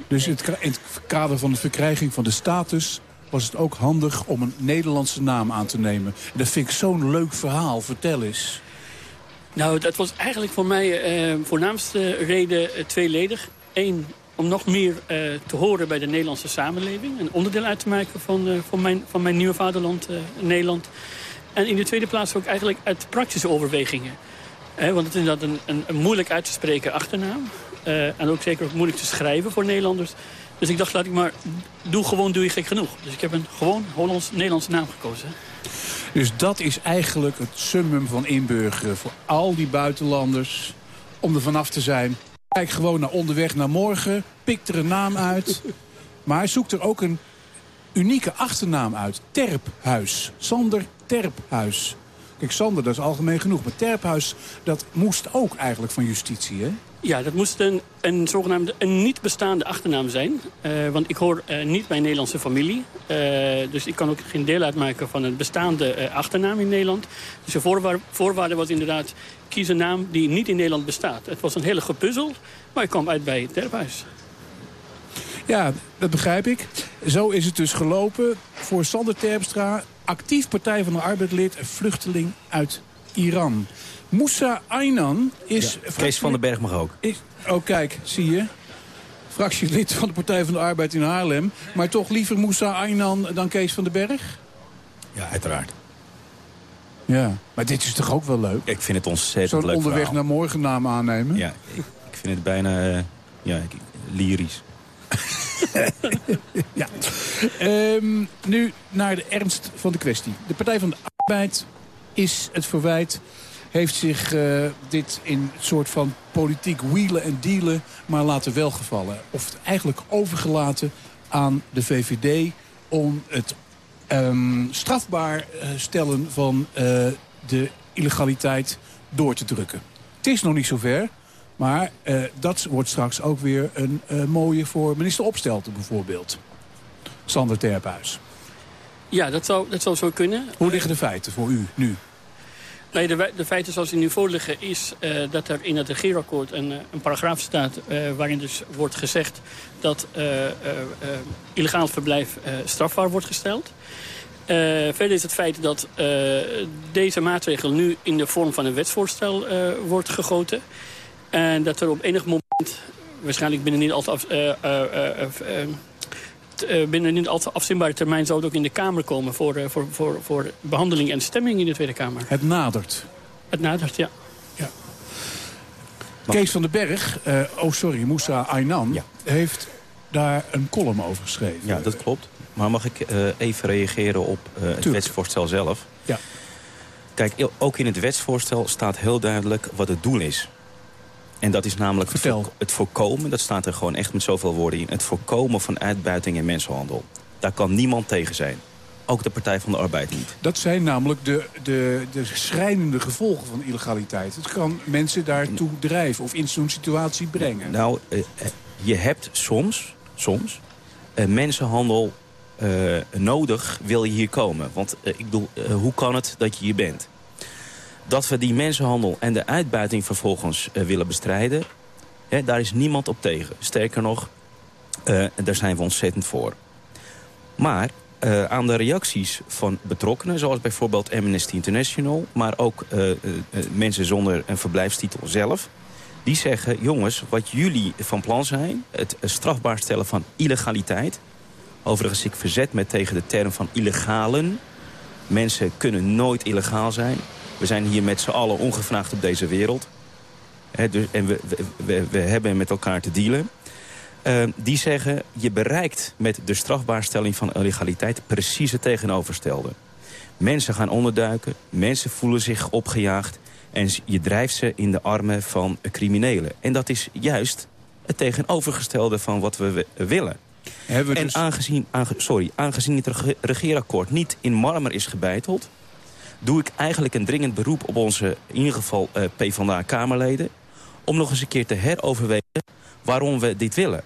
Dus in het kader van de verkrijging van de status was het ook handig om een Nederlandse naam aan te nemen. En dat vind ik zo'n leuk verhaal. Vertel eens. Nou, dat was eigenlijk voor mij voornaamste reden tweeledig. Eén, om nog meer uh, te horen bij de Nederlandse samenleving. Een onderdeel uit te maken van, van, mijn, van mijn nieuwe vaderland, Nederland. En in de tweede plaats ook eigenlijk uit praktische overwegingen. want het is inderdaad een, een, moeilijk uit te spreken achternaam. en ook zeker moeilijk te schrijven voor Nederlanders. Dus ik dacht, laat ik maar, doe gewoon, doe je gek genoeg. Dus ik heb een gewoon Hollands-Nederlandse naam gekozen. Dus dat is eigenlijk het summum van inburgeren voor al die buitenlanders. Om er vanaf te zijn. Kijk gewoon naar onderweg naar morgen. Pik er een naam uit. Maar zoek er ook een unieke achternaam uit. Terphuis. Sander Terphuis. Kijk, Sander, dat is algemeen genoeg. Maar Terphuis, dat moest ook eigenlijk van justitie, hè? Ja, dat moest een, een zogenaamde een niet bestaande achternaam zijn. Uh, want ik hoor uh, niet bij Nederlandse familie. Uh, dus ik kan ook geen deel uitmaken van een bestaande achternaam in Nederland. Dus de voorwaarde, was inderdaad... kies een naam die niet in Nederland bestaat. Het was een hele gepuzzel, maar ik kwam uit bij Terphuis. Ja, dat begrijp ik. Zo is het dus gelopen voor Sander Terpstra... actief Partij van de Arbeid en vluchteling uit Iran. Moussa Aynan is... Ja, Kees van den Berg mag ook. Is, oh, kijk, zie je. Fractielid van de Partij van de Arbeid in Haarlem. Maar toch liever Moussa Aynan dan Kees van den Berg? Ja, uiteraard. Ja, maar dit is toch ook wel leuk? Ik vind het ontzettend leuk Zo'n onderweg verhaal. naar morgen naam aannemen? Ja, ik, ik vind het bijna uh, ja, lyrisch. <laughs> ja. Um, nu naar de ernst van de kwestie. De Partij van de Arbeid is het verwijt heeft zich uh, dit in soort van politiek wielen en dealen maar laten welgevallen. Of eigenlijk overgelaten aan de VVD om het um, strafbaar uh, stellen van uh, de illegaliteit door te drukken. Het is nog niet zover, maar dat wordt straks ook weer een mooie voor minister Opstelten bijvoorbeeld. Sander Terphuis. Ja, dat zou, dat zou zo kunnen. Hoe liggen de feiten voor u nu? Nee, de, de, feiten zoals die nu voorliggen is uh, dat er in het regeerakkoord een, een paragraaf staat... Uh, waarin dus wordt gezegd dat uh, illegaal verblijf strafbaar wordt gesteld. verder is het feit dat deze maatregel nu in de vorm van een wetsvoorstel wordt gegoten. En dat er op enig moment, waarschijnlijk binnen niet al te binnen niet al te afzienbare termijn zou het ook in de Kamer komen... Voor, uh, voor, voor, voor behandeling en stemming in de Tweede Kamer. Het nadert. Het nadert, ja. ja. Kees van den Berg, uh, oh sorry, Moussa Aynan... Ja. heeft daar een column over geschreven. Ja, dat klopt. Maar mag ik even reageren op het wetsvoorstel zelf? Ja. Kijk, ook in het wetsvoorstel staat heel duidelijk wat het doel is. En dat is namelijk Vertel. het voorkomen, dat staat er gewoon echt met zoveel woorden in... het voorkomen van uitbuiting en mensenhandel. Daar kan niemand tegen zijn. Ook de Partij van de Arbeid niet. Dat zijn namelijk de, de, de schrijnende gevolgen van illegaliteit. Het kan mensen daartoe drijven of in zo'n situatie brengen. Nou, uh, je hebt soms, soms uh, mensenhandel nodig, wil je hier komen. Want ik bedoel, hoe kan het dat je hier bent? Dat we die mensenhandel en de uitbuiting vervolgens uh, willen bestrijden... Hè, daar is niemand op tegen. Sterker nog, uh, daar zijn we ontzettend voor. Maar uh, aan de reacties van betrokkenen, zoals bijvoorbeeld Amnesty International... maar ook mensen zonder een verblijfstitel zelf... die zeggen, jongens, wat jullie van plan zijn... het strafbaar stellen van illegaliteit... overigens, ik verzet me tegen de term van illegalen... Mensen kunnen nooit illegaal zijn. We zijn hier met z'n allen ongevraagd op deze wereld. He, dus, en we, we, we, hebben met elkaar te dealen. Uh, die zeggen, je bereikt met de strafbaarstelling van illegaliteit precies het tegenovergestelde. Mensen gaan onderduiken, mensen voelen zich opgejaagd... en je drijft ze in de armen van criminelen. En dat is juist het tegenovergestelde van wat we willen. We en dus... aangezien, aange, sorry, aangezien het regeerakkoord niet in marmer is gebeiteld doe ik eigenlijk een dringend beroep op onze, in ieder geval uh, PvdA-Kamerleden... om nog eens een keer te heroverwegen waarom we dit willen.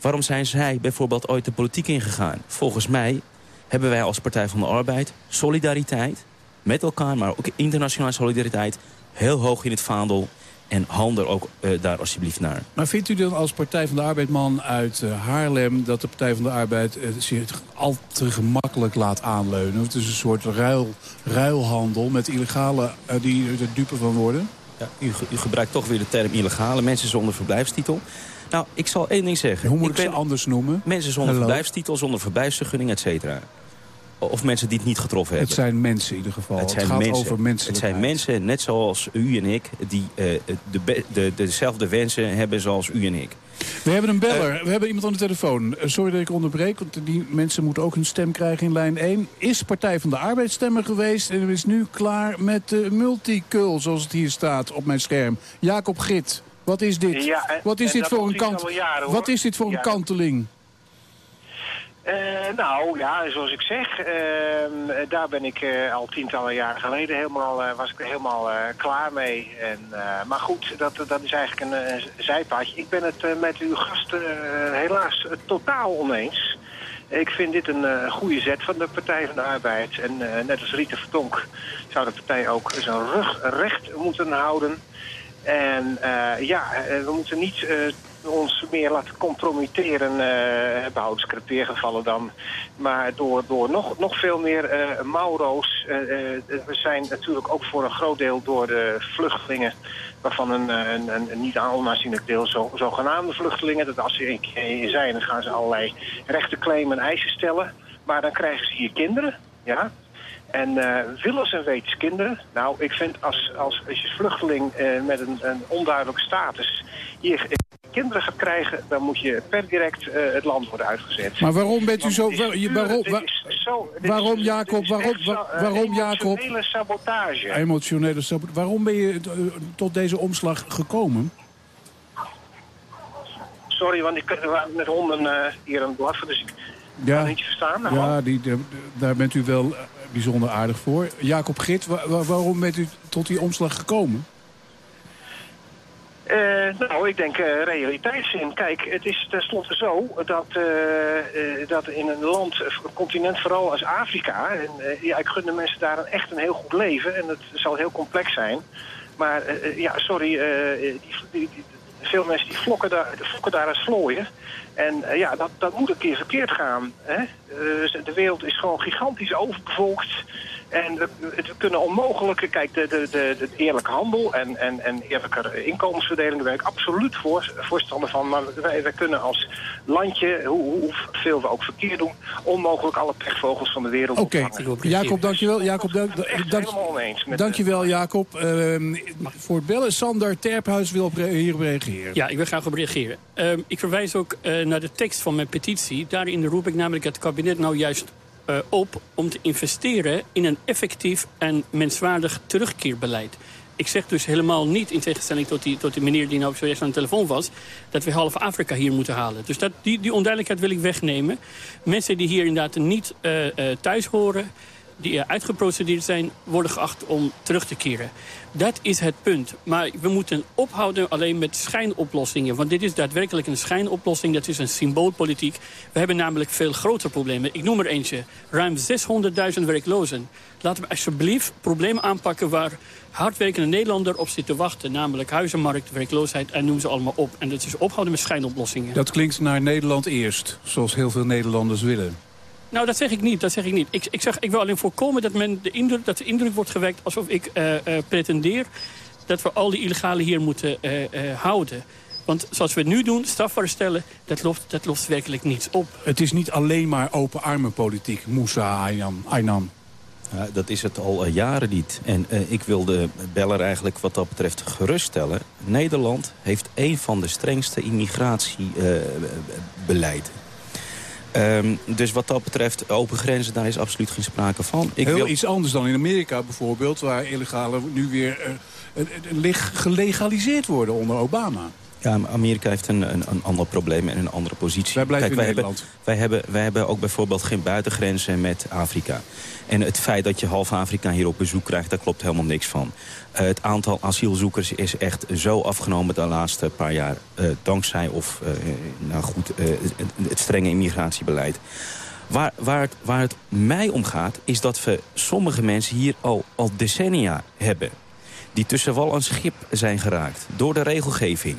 Waarom zijn zij bijvoorbeeld ooit de politiek ingegaan? Volgens mij hebben wij als Partij van de Arbeid solidariteit met elkaar, maar ook internationale solidariteit heel hoog in het vaandel. En handel ook eh, daar alsjeblieft naar. Maar vindt u dan als Partij van de Arbeidman uit eh, Haarlem... dat de Partij van de Arbeid eh, zich al te gemakkelijk laat aanleunen? Het is een soort ruil, ruilhandel met illegale die er dupe van worden? Ja, u, u, gebruikt toch weer de term illegale mensen zonder verblijfstitel. Nou, ik zal één ding zeggen. Hoe moet ik, ik ze anders noemen? Mensen zonder verblijfstitel, zonder verblijfsvergunning, et cetera. Of mensen die het niet getroffen hebben. Het zijn mensen in ieder geval. Het, zijn gaat mensen. over mensen. Het zijn mensen, net zoals u en ik, die uh, de, de, de, dezelfde wensen hebben zoals u en ik. We hebben een beller. We hebben iemand aan de telefoon. Uh, sorry dat ik onderbreek, want die mensen moeten ook een stem krijgen in lijn 1. Is Partij van de Arbeid stemmer geweest en is nu klaar met de multicul, zoals het hier staat op mijn scherm. Jacob Git, wat is dit? Ja, en, wat is dit voor een kant? Jaren, wat is dit voor een kanteling? Uh, nou ja, zoals ik zeg, uh, daar ben ik uh, al tientallen jaren geleden helemaal, was ik helemaal klaar mee. En, maar goed, dat, dat is eigenlijk een, een zijpaadje. Ik ben het met uw gasten helaas totaal oneens. Ik vind dit een goede zet van de Partij van de Arbeid. En net als Rita Verdonk zou de partij ook zijn rug recht moeten houden. En ja, we moeten niet ons meer laten compromitteren, uh, dan. Maar door, door nog, nog veel meer uh, Mauro's. Uh, we zijn natuurlijk ook voor een groot deel door de vluchtelingen... waarvan een, een, een, niet onaanzienlijk deel zo, zogenaamde vluchtelingen... dat als ze een keer zijn, dan gaan ze allerlei rechten claimen en eisen stellen. Maar dan krijgen ze hier kinderen, ja... En uh, willen ze weten kinderen? Nou, ik vind als, als, als je vluchteling uh, met een, een onduidelijke status hier kinderen gaat krijgen, dan moet je per direct uh, het land worden uitgezet. Maar waarom bent u zo... Waarom, zo, waarom Jacob, waarom, Jacob... Emotionele sabotage. Emotionele sabotage. Waarom ben je tot deze omslag gekomen? Sorry, want ik ben met honden hier aan het blaffen, dus ik ja, verstaan. Nou, ja, die, de, daar bent u wel bijzonder aardig voor. Jacob Git, wa waarom bent u tot die omslag gekomen? Uh, nou, ik denk uh, realiteitszin. Kijk, het is tenslotte zo dat, uh, dat in een land, een continent vooral als Afrika... en ja, ik gun de mensen daar een, echt een heel goed leven en het zal heel complex zijn. Maar ja, sorry, die, die, die, veel mensen die flokken daar, flokken daar als vlooien. En ja, dat, dat moet een keer verkeerd gaan. Hè? de wereld is gewoon gigantisch overbevolkt... En we, we, kunnen onmogelijke, kijk, de, de, de, de eerlijke handel en, en, en eerlijke inkomensverdeling, daar ben ik absoluut voor, voorstander van. Maar wij, wij kunnen als landje, hoe, hoeveel we ook verkeer doen, onmogelijk alle pechvogels van de wereld Oké, okay. Jacob, dankjewel. Jacob, dank, dank, dank, helemaal oneens. Met dankjewel, Jacob. Uh, voor het bellen, Sander Terphuis wil hierop reageren. Ja, ik wil graag op reageren. Uh, ik verwijs ook uh, naar de tekst van mijn petitie. Daarin roep ik namelijk het kabinet nou juist uh, op om te investeren in een effectief en menswaardig terugkeerbeleid. Ik zeg dus helemaal niet, in tegenstelling tot die, tot die meneer die nou zojuist aan de telefoon was... dat we half Afrika hier moeten halen. Dus dat, die, die onduidelijkheid wil ik wegnemen. Mensen die hier inderdaad niet uh, thuis horen die uitgeprocedeerd zijn, worden geacht om terug te keren. Dat is het punt. Maar we moeten ophouden alleen met schijnoplossingen. Want dit is daadwerkelijk een schijnoplossing. Dat is een symboolpolitiek. We hebben namelijk veel grotere problemen. Ik noem er eentje. Ruim 600.000 werklozen. Laten we alsjeblieft problemen aanpakken waar hardwerkende Nederlander op zit te wachten. Namelijk huizenmarkt, werkloosheid en noem ze allemaal op. En dat is ophouden met schijnoplossingen. Dat klinkt naar Nederland eerst. Zoals heel veel Nederlanders willen. Nou, dat zeg ik niet. Dat zeg ik niet. Ik, ik, zeg, ik wil alleen voorkomen dat, men de indruk, dat de indruk wordt gewekt... alsof ik uh, uh, pretendeer dat we al die illegale hier moeten uh, houden. Want zoals we het nu doen, strafbaar stellen, dat lost, dat lost werkelijk niets op. Het is niet alleen maar open armenpolitiek, Moussa Aynan. Aynan. Ja, dat is het al jaren niet. En ik wil de beller eigenlijk wat dat betreft geruststellen. Nederland heeft een van de strengste immigratiebeleid. Um, dus wat dat betreft, open grenzen, daar is absoluut geen sprake van. Ik Heel wil... iets anders dan in Amerika bijvoorbeeld... waar illegale nu weer uh, gelegaliseerd worden onder Obama. Ja, Amerika heeft een, een, een ander probleem en een andere positie. Wij blijven Kijk, in wij Nederland. Hebben, wij, hebben, wij hebben ook bijvoorbeeld geen buitengrenzen met Afrika. En het feit dat je half Afrika hier op bezoek krijgt, daar klopt helemaal niks van. Het aantal asielzoekers is echt zo afgenomen de laatste paar jaar. Uh, dankzij of, uh, nou goed, het strenge immigratiebeleid. Waar, waar, het, waar het mij om gaat, is dat we sommige mensen hier al, al decennia hebben. Die tussen wal en schip zijn geraakt door de regelgeving.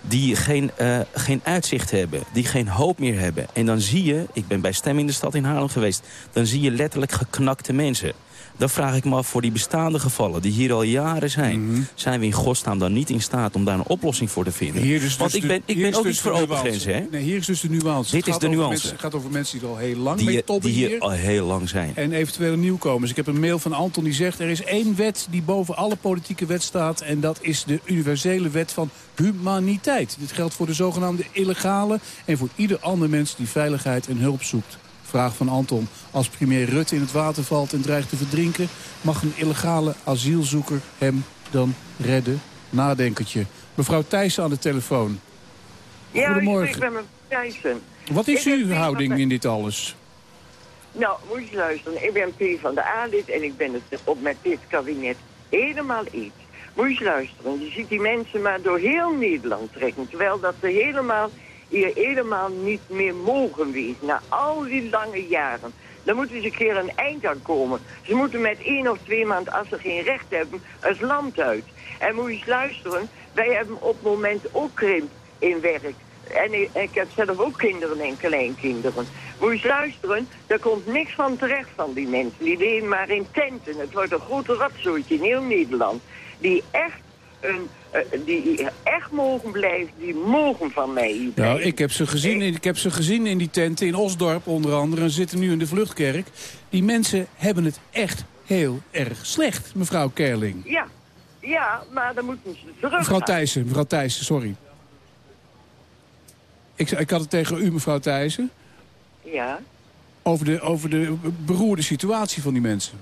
Die geen, geen uitzicht hebben, die geen hoop meer hebben. En dan zie je, ik ben bij Stem in de stad in Haarlem geweest... dan zie je letterlijk geknakte mensen. Dan vraag ik me af voor die bestaande gevallen die hier al jaren zijn. Mhm. Zijn we in godsnaam dan niet in staat om daar een oplossing voor te vinden? Hier is Want dus ik ben, ik ben ook dus niet voor open grenzen, hè? Nee, hier is dus de nuance. Dit Het is de nuance. mensen- Het gaat over mensen die er al heel lang Die, mee die tobben hier hier. al heel lang zijn. En eventuele nieuwkomers. Ik heb een mail van Anton die zegt... er is één wet die boven alle politieke wet staat... en dat is de universele wet van humaniteit. Dit geldt voor de zogenaamde illegale... en voor ieder ander mens die veiligheid en hulp zoekt. Vraag van Anton. Als premier Rutte in het water valt en dreigt te verdrinken... mag een illegale asielzoeker hem dan redden? Nadenkertje. Mevrouw Thijssen aan de telefoon. Ja, ik Goedemorgen. spreek met mijn Thijssen. Wat is Ik ben uw houding de- in dit alles? Nou, moet je luisteren. Ik ben P van de A-lid en ik ben het op met dit kabinet helemaal eens. Moet je luisteren. Je ziet die mensen maar door heel Nederland trekken. Terwijl dat ze helemaal hier helemaal niet meer mogen wezen. Na al die lange jaren. Daar moet eens een keer een eind aan komen. Ze moeten met één of twee maanden, als ze geen recht hebben, het land uit. En moet je eens luisteren. Wij hebben op het moment ook krimp in werk. En ik, heb zelf ook kinderen en kleinkinderen. Moet je eens luisteren, daar komt niks van terecht van die mensen. Die leven maar in tenten. Het wordt een grote ratzooitje in heel Nederland. Die echt, een, die echt mogen blijven, die mogen van mij hier Nou, ik heb, ze gezien, ik heb ze gezien in die tenten in Osdorp onder andere... en zitten nu in de vluchtkerk. Die mensen hebben het echt heel erg slecht, mevrouw Kerling. Ja, ja, maar dan moeten ze terug. Mevrouw Thijssen, mevrouw Thijssen, sorry. Ik, ik had het tegen u, mevrouw Thijssen... Ja. over de, over de beroerde situatie van die mensen.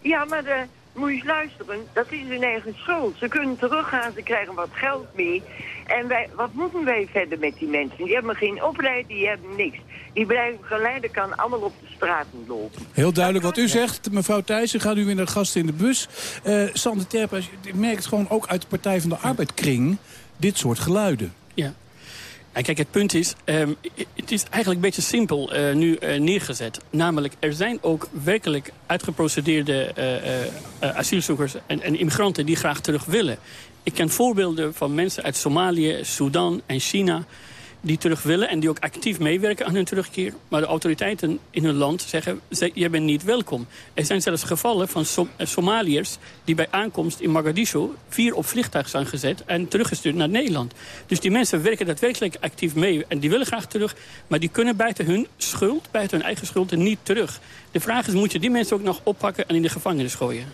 Ja, maar de, moet je eens luisteren, dat is hun eigen schuld. Ze kunnen teruggaan, ze krijgen wat geld mee. En wij, wat moeten wij verder met die mensen? Die hebben geen opleiding, die hebben niks. Die blijven geleidelijk aan allemaal op de straten lopen. Heel duidelijk wat u zegt, mevrouw Thijssen. Gaat u weer naar gasten in de bus. Eh Sander Terpers, ik merk het gewoon ook uit de Partij van de Arbeidkring... dit soort geluiden. En kijk, het punt is, ehm, het is eigenlijk een beetje simpel eh, nu eh, neergezet. Namelijk, er zijn ook werkelijk uitgeprocedeerde eh, asielzoekers en, en immigranten die graag terug willen. Ik ken voorbeelden van mensen uit Somalië, Sudan en China die terug willen en die ook actief meewerken aan hun terugkeer. Maar de autoriteiten in hun land zeggen, ze- je bent niet welkom. Er zijn zelfs gevallen van eh, Somaliërs die bij aankomst in Mogadishu vier op vliegtuig zijn gezet en teruggestuurd naar Nederland. Dus die mensen werken daadwerkelijk actief mee en die willen graag terug, maar die kunnen buiten hun schuld, buiten hun eigen schuld niet terug. De vraag is, moet je die mensen ook nog oppakken en in de gevangenis gooien?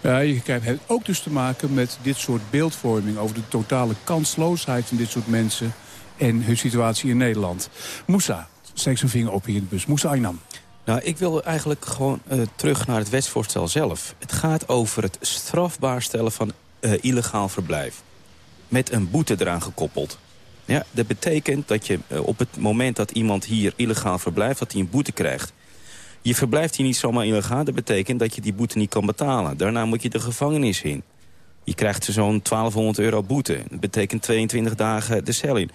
Ja, je het ook dus te maken met dit soort beeldvorming... over de totale kansloosheid van dit soort mensen... en hun situatie in Nederland. Moussa, steek zijn vinger op hier in de bus. Moussa Aynam. Nou, ik wil eigenlijk gewoon eh, terug naar het wetsvoorstel zelf. Het gaat over het strafbaar stellen van eh, illegaal verblijf. Met een boete eraan gekoppeld. Ja, dat betekent dat je eh, op het moment dat iemand hier illegaal verblijft... dat hij een boete krijgt. Je verblijft hier niet zomaar illegaal. Dat betekent dat je die boete niet kan betalen. Daarna moet je de gevangenis in. Je krijgt zo'n 1200 euro boete. Dat betekent 22 dagen de cel in.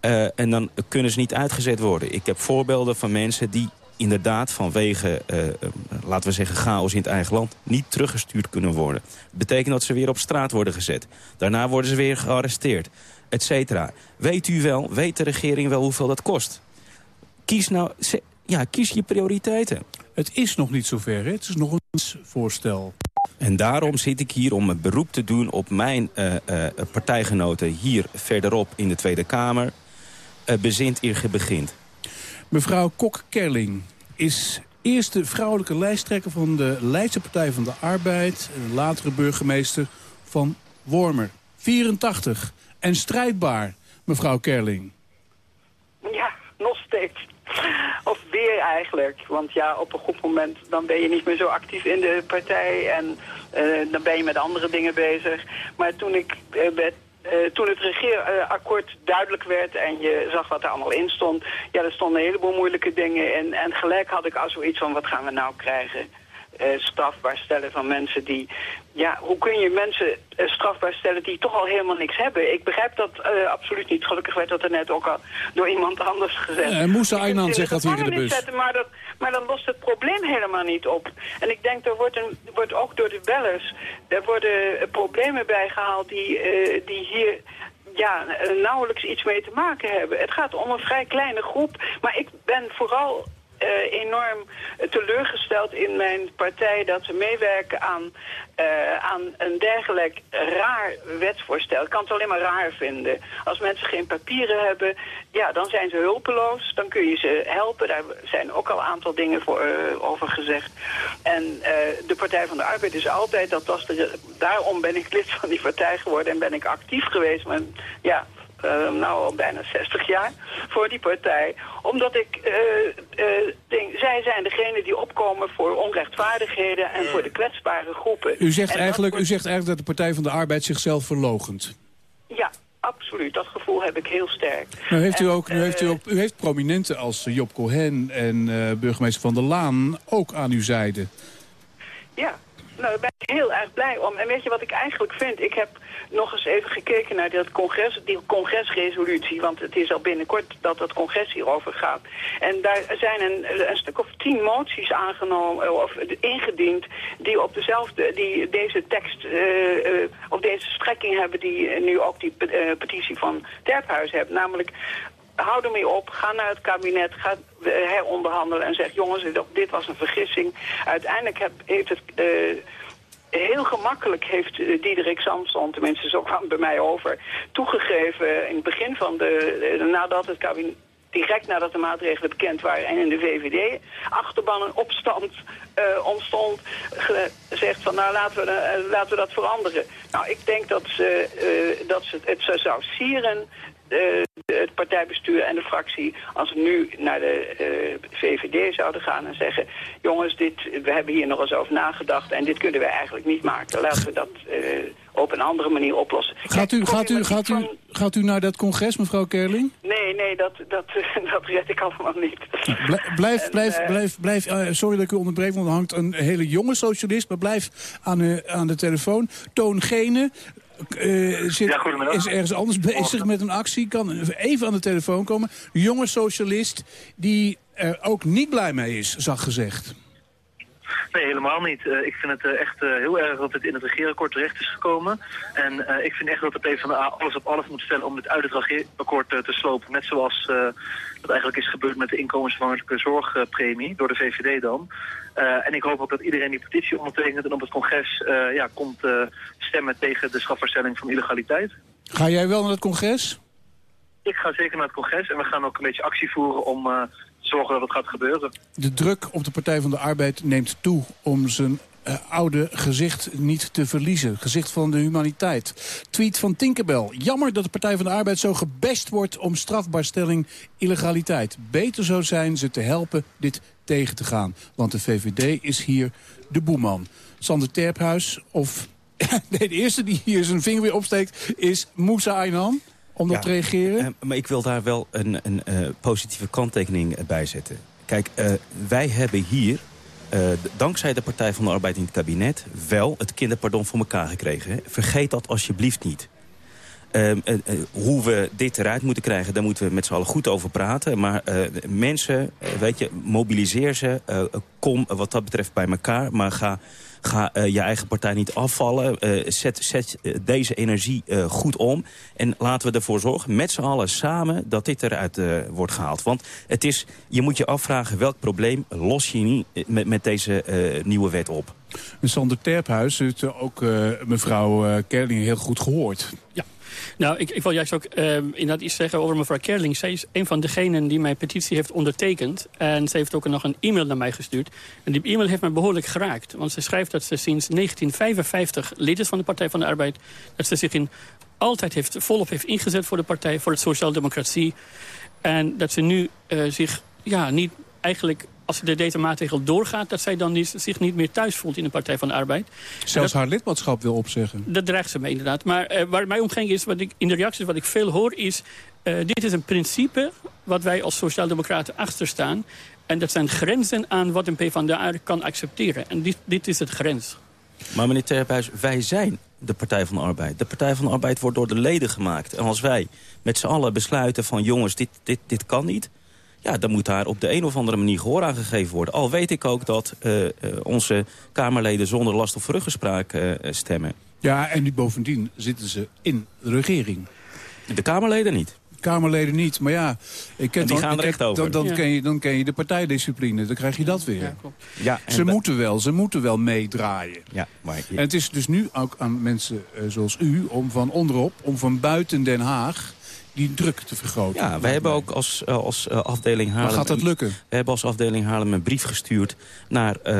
Eh, en dan kunnen ze niet uitgezet worden. Ik heb voorbeelden van mensen die inderdaad vanwege, eh, eh, laten we zeggen, chaos in het eigen land... niet teruggestuurd kunnen worden. Dat betekent dat ze weer op straat worden gezet. Daarna worden ze weer gearresteerd, et cetera. Weet u wel, weet de regering wel hoeveel dat kost? Kies nou, ja, kies je prioriteiten. Het is nog niet zover, hè? Het is nog een voorstel. En daarom zit ik hier om een beroep te doen op mijn partijgenoten hier verderop in de Tweede Kamer. Eh, bezint eer ge begint. Mevrouw Kok-Kerling is eerste vrouwelijke lijsttrekker van de Leidse Partij van de Arbeid... en latere burgemeester van Wormer. 84 en strijdbaar, mevrouw Kerling. Ja, nog steeds. Of weer eigenlijk. Want ja, op een goed moment dan ben je niet meer zo actief in de partij en eh, dan ben je met andere dingen bezig. Maar toen ik werd eh, toen het regeerakkoord duidelijk werd en je zag wat er allemaal in stond... ja, er stonden een heleboel moeilijke dingen in. En gelijk had ik al zoiets van, wat gaan we nou krijgen? Eh, strafbaar stellen van mensen die... Ja, hoe kun je mensen eh, strafbaar stellen die toch al helemaal niks hebben? Ik begrijp dat eh, absoluut niet. Gelukkig werd dat er net ook al door iemand anders gezegd. Ja, en Moussa Aynan zegt dat hier in de bus. zetten, maar, dat, maar dat lost het probleem helemaal niet op. En ik denk, er wordt, een, wordt ook door de bellers... er worden problemen bijgehaald die, die hier ja, nauwelijks iets mee te maken hebben. Het gaat om een vrij kleine groep, maar ik ben vooral enorm teleurgesteld in mijn partij dat ze meewerken aan, eh, aan een dergelijk raar wetsvoorstel. Ik kan het alleen maar raar vinden. Als mensen geen papieren hebben, ja, dan zijn ze hulpeloos. Dan kun je ze helpen. Daar zijn ook al een aantal dingen voor, eh, over gezegd. En eh, de Partij van de Arbeid is altijd, dat was de, daarom ben ik lid van die partij geworden en ben ik actief geweest. Maar ja, eh, nou al bijna 60 jaar voor die partij. Omdat ik eh, eh, denk, zij zijn degene die opkomen voor onrechtvaardigheden en voor de kwetsbare groepen. U zegt, En dat eigenlijk, u zegt eigenlijk dat de Partij van de Arbeid zichzelf verlogent. Ja, absoluut. Dat gevoel heb ik heel sterk. Nou heeft u ook, nu heeft u ook u heeft prominenten als Job Cohen en burgemeester Van der Laan ook aan uw zijde. Ja, nou, daar ben ik heel erg blij om. En weet je wat ik eigenlijk vind? Ik heb nog eens even gekeken naar dat congres, die congresresolutie. Want het is al binnenkort dat het congres hierover gaat. En daar zijn een, een stuk of tien moties aangenomen, of ingediend... die op dezelfde, die deze tekst, eh, eh, of deze strekking hebben... die eh, nu ook die pe- eh, petitie van Terphuis hebben. Namelijk hou ermee op, ga naar het kabinet, ga eh, heronderhandelen en zeg... jongens, dit- was een vergissing. Uiteindelijk heeft het... eh, Heel gemakkelijk heeft eh, Diederik Samson, tenminste zo kwam het bij mij over, toegegeven in het begin van de, nadat het kabinet, direct nadat de maatregelen bekend waren en in de VVD achterban een opstand ontstond, gezegd van nou laten we, laten we dat veranderen. Nou, ik denk dat ze, dat ze het zo zou sieren eh, het partijbestuur en de fractie als we nu naar de eh, VVD zouden gaan en zeggen... jongens, dit, we hebben hier nog eens over nagedacht en dit kunnen we eigenlijk niet maken. Laten we dat eh, op een andere manier oplossen. Gaat u, gaat, u, gaat, u, gaat u naar dat congres, mevrouw Kerling? Nee, nee, dat, dat, <laughs> dat red ik allemaal niet. Blij- Blijf, blijf, eh, blijf, blijf eh, sorry dat ik u onderbreek, want er hangt een hele jonge socialist. Maar blijf aan de, aan de telefoon. Toon Gene eh, zit, is ergens anders bezig met een actie. Kan even aan de telefoon komen. Jonge socialist die er ook niet blij mee is, zag gezegd. Nee, helemaal niet. Eh, ik vind het eh, echt eh, heel erg dat het in het regeerakkoord terecht is gekomen. En ik vind echt dat de PvdA alles op alles moet stellen om dit uit het regeerakkoord te slopen. Net zoals dat eigenlijk is gebeurd met de inkomensafhankelijke zorgpremie, door de VVD dan. En ik hoop ook dat iedereen die petitie ondertekent en op het congres ja, komt stemmen tegen de strafverstelling van illegaliteit. Ga jij wel naar het congres? Ik ga zeker naar het congres en we gaan ook een beetje actie voeren om zorgen dat het gaat gebeuren. De druk op de Partij van de Arbeid neemt toe om zijn eh, oude gezicht niet te verliezen. Gezicht van de humaniteit. Tweet van Tinkerbell. Jammer dat de Partij van de Arbeid zo gebest wordt om strafbaarstelling illegaliteit. Beter zou zijn ze te helpen dit tegen te gaan. Want de VVD is hier de boeman. Sander Terphuis of... <laughs> nee, de eerste die hier zijn vinger weer opsteekt is Moussa Aynan. Om dat Ja, te reageren. eh, maar ik wil daar wel een, een eh, positieve kanttekening bij zetten. Kijk, eh, wij hebben hier, dankzij de Partij van de Arbeid in het kabinet... wel het kinderpardon voor elkaar gekregen. hè. Vergeet dat alsjeblieft niet. Ehm, eh, eh, hoe we dit eruit moeten krijgen, daar moeten we met z'n allen goed over praten. Maar mensen, weet je, mobiliseer ze. kom wat dat betreft bij elkaar. Maar ga, ga eh, je eigen partij niet afvallen. Eh, zet zet eh, deze energie eh, goed om. En laten we ervoor zorgen, met z'n allen samen, dat dit eruit wordt gehaald. Want het is, je moet je afvragen, welk probleem los je niet met, met deze eh, nieuwe wet op? Sander Terphuis heeft ook eh, mevrouw eh, Kerling heel goed gehoord. Ja. Nou, ik, ik wil juist ook eh, inderdaad iets zeggen over mevrouw Kerling. Zij is een van degenen die mijn petitie heeft ondertekend. En ze heeft ook nog een e-mail naar mij gestuurd. En die e-mail heeft me behoorlijk geraakt. Want ze schrijft dat ze sinds 1955 lid is van de Partij van de Arbeid. Dat ze zich in, altijd heeft, volop heeft ingezet voor de partij, voor de sociaaldemocratie. En dat ze nu eh, zich ja, niet eigenlijk als de, deze maatregel doorgaat... dat zij dan niet, zich niet meer thuis voelt in de Partij van de Arbeid. Zelfs haar lidmaatschap wil opzeggen. Dat dreigt ze mee inderdaad. Maar eh, waar het mij om ging is, wat ik, in de reacties wat ik veel hoor... is, eh, dit is een principe wat wij als sociaaldemocraten achterstaan. En dat zijn grenzen aan wat een PvdA kan accepteren. En dit, dit is het grens. Maar meneer Terphuis, wij zijn de Partij van de Arbeid. De Partij van de Arbeid wordt door de leden gemaakt. En als wij met z'n allen besluiten van jongens, dit, dit, dit kan niet... ja, dan moet daar op de een of andere manier gehoor aan gegeven worden. Al weet ik ook dat uh, uh, onze Kamerleden zonder last of ruggespraak uh, stemmen. Ja, en bovendien zitten ze in de regering. De Kamerleden niet. Kamerleden niet. Maar ja, ik ken En die dan, gaan er echt over. Dan, dan, Ja. ken je, dan ken je de partijdiscipline. Dan krijg je dat weer. Ja, en ze moeten wel, ze moeten wel meedraaien. Ja, maar En het is dus nu ook aan mensen eh, zoals u, om van onderop, om van buiten Den Haag, die druk te vergroten. Ja, wij hebben ook als, eh, als eh, afdeling Haarlem... gaat dat lukken? We hebben als afdeling Haarlem een brief gestuurd naar eh,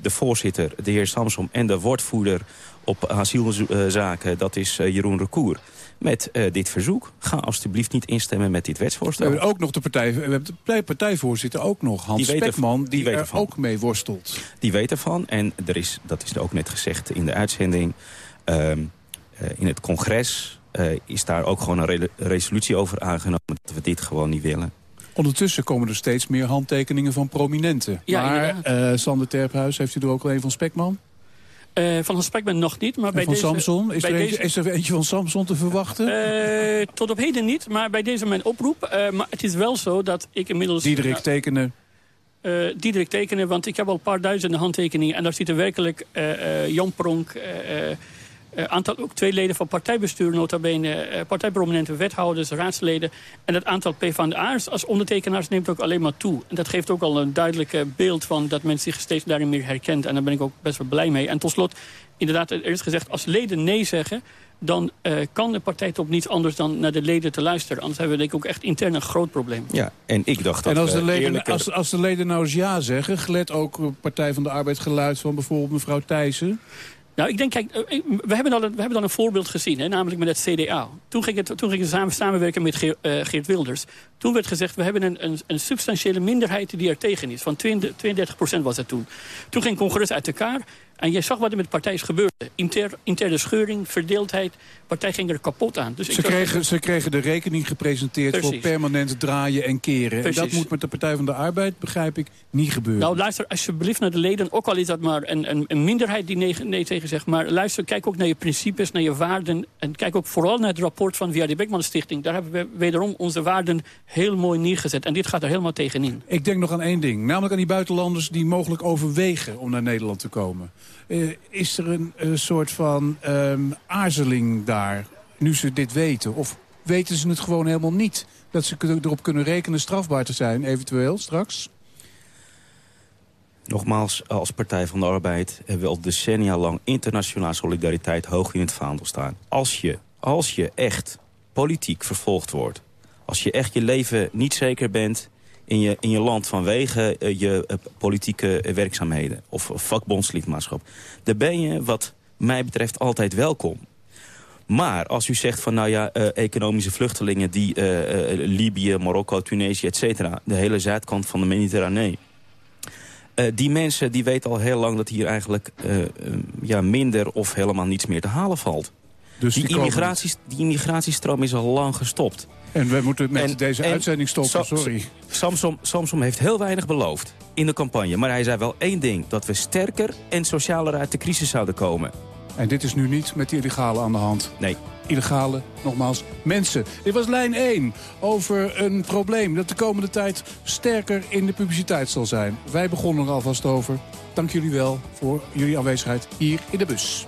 de voorzitter, de heer Samsom... en de woordvoerder op asielzaken, dat is Jeroen Recour... met dit verzoek. Ga alstublieft niet instemmen met dit We wetsvoorstel. hebben ook nog de partij, we hebben de partij- partijvoorzitter ook nog, Hans Die Spekman, die, die er ervan. ook mee worstelt. Die weet ervan. En er is, dat is ook net gezegd in de uitzending... ehm, eh, in het congres eh, is daar ook gewoon een re- resolutie over aangenomen... dat we dit gewoon niet willen. Ondertussen komen er steeds meer handtekeningen van prominenten. Ja, maar eh, Sander Terphuis, heeft u er ook al een van Spekman? Eh, van een Spekman nog niet, maar En bij van deze... Samson? Is bij er, eentje, is er eentje van Samson te verwachten? Eh, tot op heden niet, maar bij deze mijn oproep. Eh, maar het is wel zo dat ik inmiddels... Diederik tekenen. eh, Diederik tekenen, want ik heb al een paar duizenden handtekeningen... en daar zitten werkelijk eh, eh, Jan Pronk... eh, aantal, ook twee leden van partijbestuur, nota bene, eh, partijprominente wethouders, raadsleden. En het aantal PvdA'ers als ondertekenaars neemt ook alleen maar toe. En dat geeft ook al een duidelijk eh, beeld van dat men zich steeds daarin meer herkent. En daar ben ik ook best wel blij mee. En tot slot, inderdaad, er is gezegd, als leden nee zeggen... dan eh, kan de partij toch niets anders dan naar de leden te luisteren. Anders hebben we denk ik ook echt intern een groot probleem. Ja, en ik dacht dat En als de, leden, eerlijker- als, als de leden nou eens ja zeggen... gelet ook Partij van de Arbeid geluid van bijvoorbeeld mevrouw Thijssen... Nou, ik denk, kijk, eh, ik- we hebben al een, we hebben een voorbeeld gezien, hè, namelijk met het CDA. Toen ging, het, toen ging het samen, samenwerken met Geert, eh, Geert Wilders. Toen werd gezegd, we hebben een, een, een substantiële minderheid die er tegen is. Van 32, 32 procent was dat toen. Toen ging het congres uit elkaar. En jij zag wat er met de partij is gebeurd. Inter, interne scheuring, verdeeldheid. De partij ging er kapot aan. Dus Ze kregen, ze kregen de rekening gepresenteerd voor permanent draaien en keren. En dat moet met de Partij van de Arbeid, begrijp ik, niet gebeuren. Nou, luister alsjeblieft naar de leden. Ook al is dat maar een, een, een minderheid die nee, nee tegen zegt. Maar luister, kijk ook naar je principes, naar je waarden. En kijk ook vooral naar het rapport van via de Beckman Stichting. Daar hebben we wederom onze waarden heel mooi neergezet. En dit gaat er helemaal tegenin. Ik denk nog aan één ding. Namelijk aan die buitenlanders die mogelijk overwegen om naar Nederland te komen. Eh, is er een eh, soort van ehm, aarzeling daar, nu ze dit weten? Of weten ze het gewoon helemaal niet? Dat ze erop kunnen rekenen strafbaar te zijn, eventueel, straks? Nogmaals, als Partij van de Arbeid hebben we al decennia lang internationale solidariteit hoog in het vaandel staan. Als je, als je echt politiek vervolgd wordt, als je echt je leven niet zeker bent in je, in je land vanwege eh, je eh, politieke werkzaamheden of, vakbondslidmaatschap, dan ben je wat mij betreft altijd welkom. Maar als u zegt van nou ja, eh, economische vluchtelingen die Libië, Marokko, Tunesië, et cetera, de hele zuidkant van de Mediterranee. Die mensen die weten al heel lang dat hier eigenlijk ja, minder of helemaal niets meer te halen valt. Dus die, die immigraties, die immigratiestroom is al lang gestopt. En we moeten met En- deze en uitzending stoppen, Sa- sorry. Samsom, Samsom heeft heel weinig beloofd in de campagne. Maar hij zei wel één ding, dat we sterker en socialer uit de crisis zouden komen. En dit is nu niet met die illegale aan de hand. Nee. Illegale, nogmaals, mensen. Dit was lijn 1 over een probleem dat de komende tijd sterker in de publiciteit zal zijn. Wij begonnen er alvast over. Dank jullie wel voor jullie aanwezigheid hier in de bus.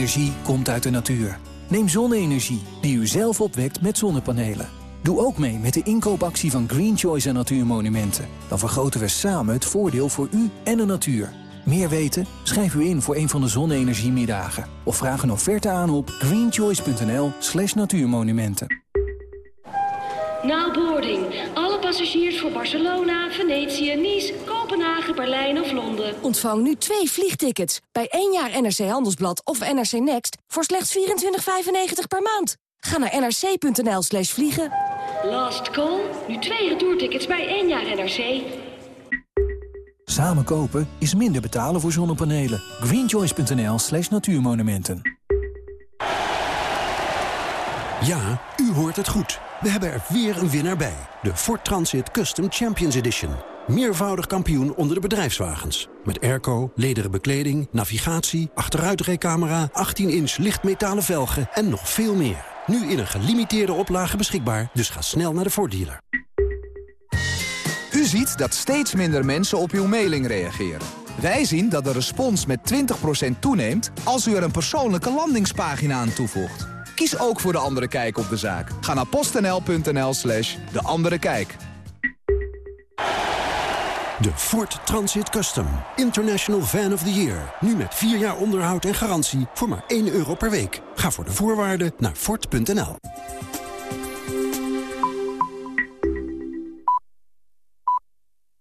Energie komt uit de natuur. Neem zonne-energie, die u zelf opwekt met zonnepanelen. Doe ook mee met de inkoopactie van Green Choice en Natuurmonumenten. Dan vergroten we samen het voordeel voor u en de natuur. Meer weten? Schrijf u in voor een van de zonne-energiemiddagen. Of vraag een offerte aan op greenchoice.nl slash natuurmonumenten. Now boarding. Alle passagiers voor Barcelona, Venetië, Nice, Kopenhagen, Berlijn of Londen. Ontvang nu twee vliegtickets bij één jaar NRC Handelsblad of NRC Next voor slechts 24,95 per maand. Ga naar nrc.nl slash vliegen. Last call. Nu twee retourtickets bij één jaar NRC. Samen kopen is minder betalen voor zonnepanelen. greenchoice.nl slash natuurmonumenten. Ja, u hoort het goed. We hebben er weer een winnaar bij. De Ford Transit Custom Champions Edition. Meervoudig kampioen onder de bedrijfswagens. Met airco, lederen bekleding, navigatie, achteruitrijcamera... 18-inch lichtmetalen velgen en nog veel meer. Nu in een gelimiteerde oplage beschikbaar, dus ga snel naar de Ford dealer. U ziet dat steeds minder mensen op uw mailing reageren. Wij zien dat de respons met 20% toeneemt als u er een persoonlijke landingspagina aan toevoegt. Kies ook voor De Andere Kijk op de zaak. Ga naar postnl.nl slash De Andere Kijk. De Ford Transit Custom. International Van of the Year. Nu met 4 jaar onderhoud en garantie voor maar 1 euro per week. Ga voor de voorwaarden naar Ford.nl.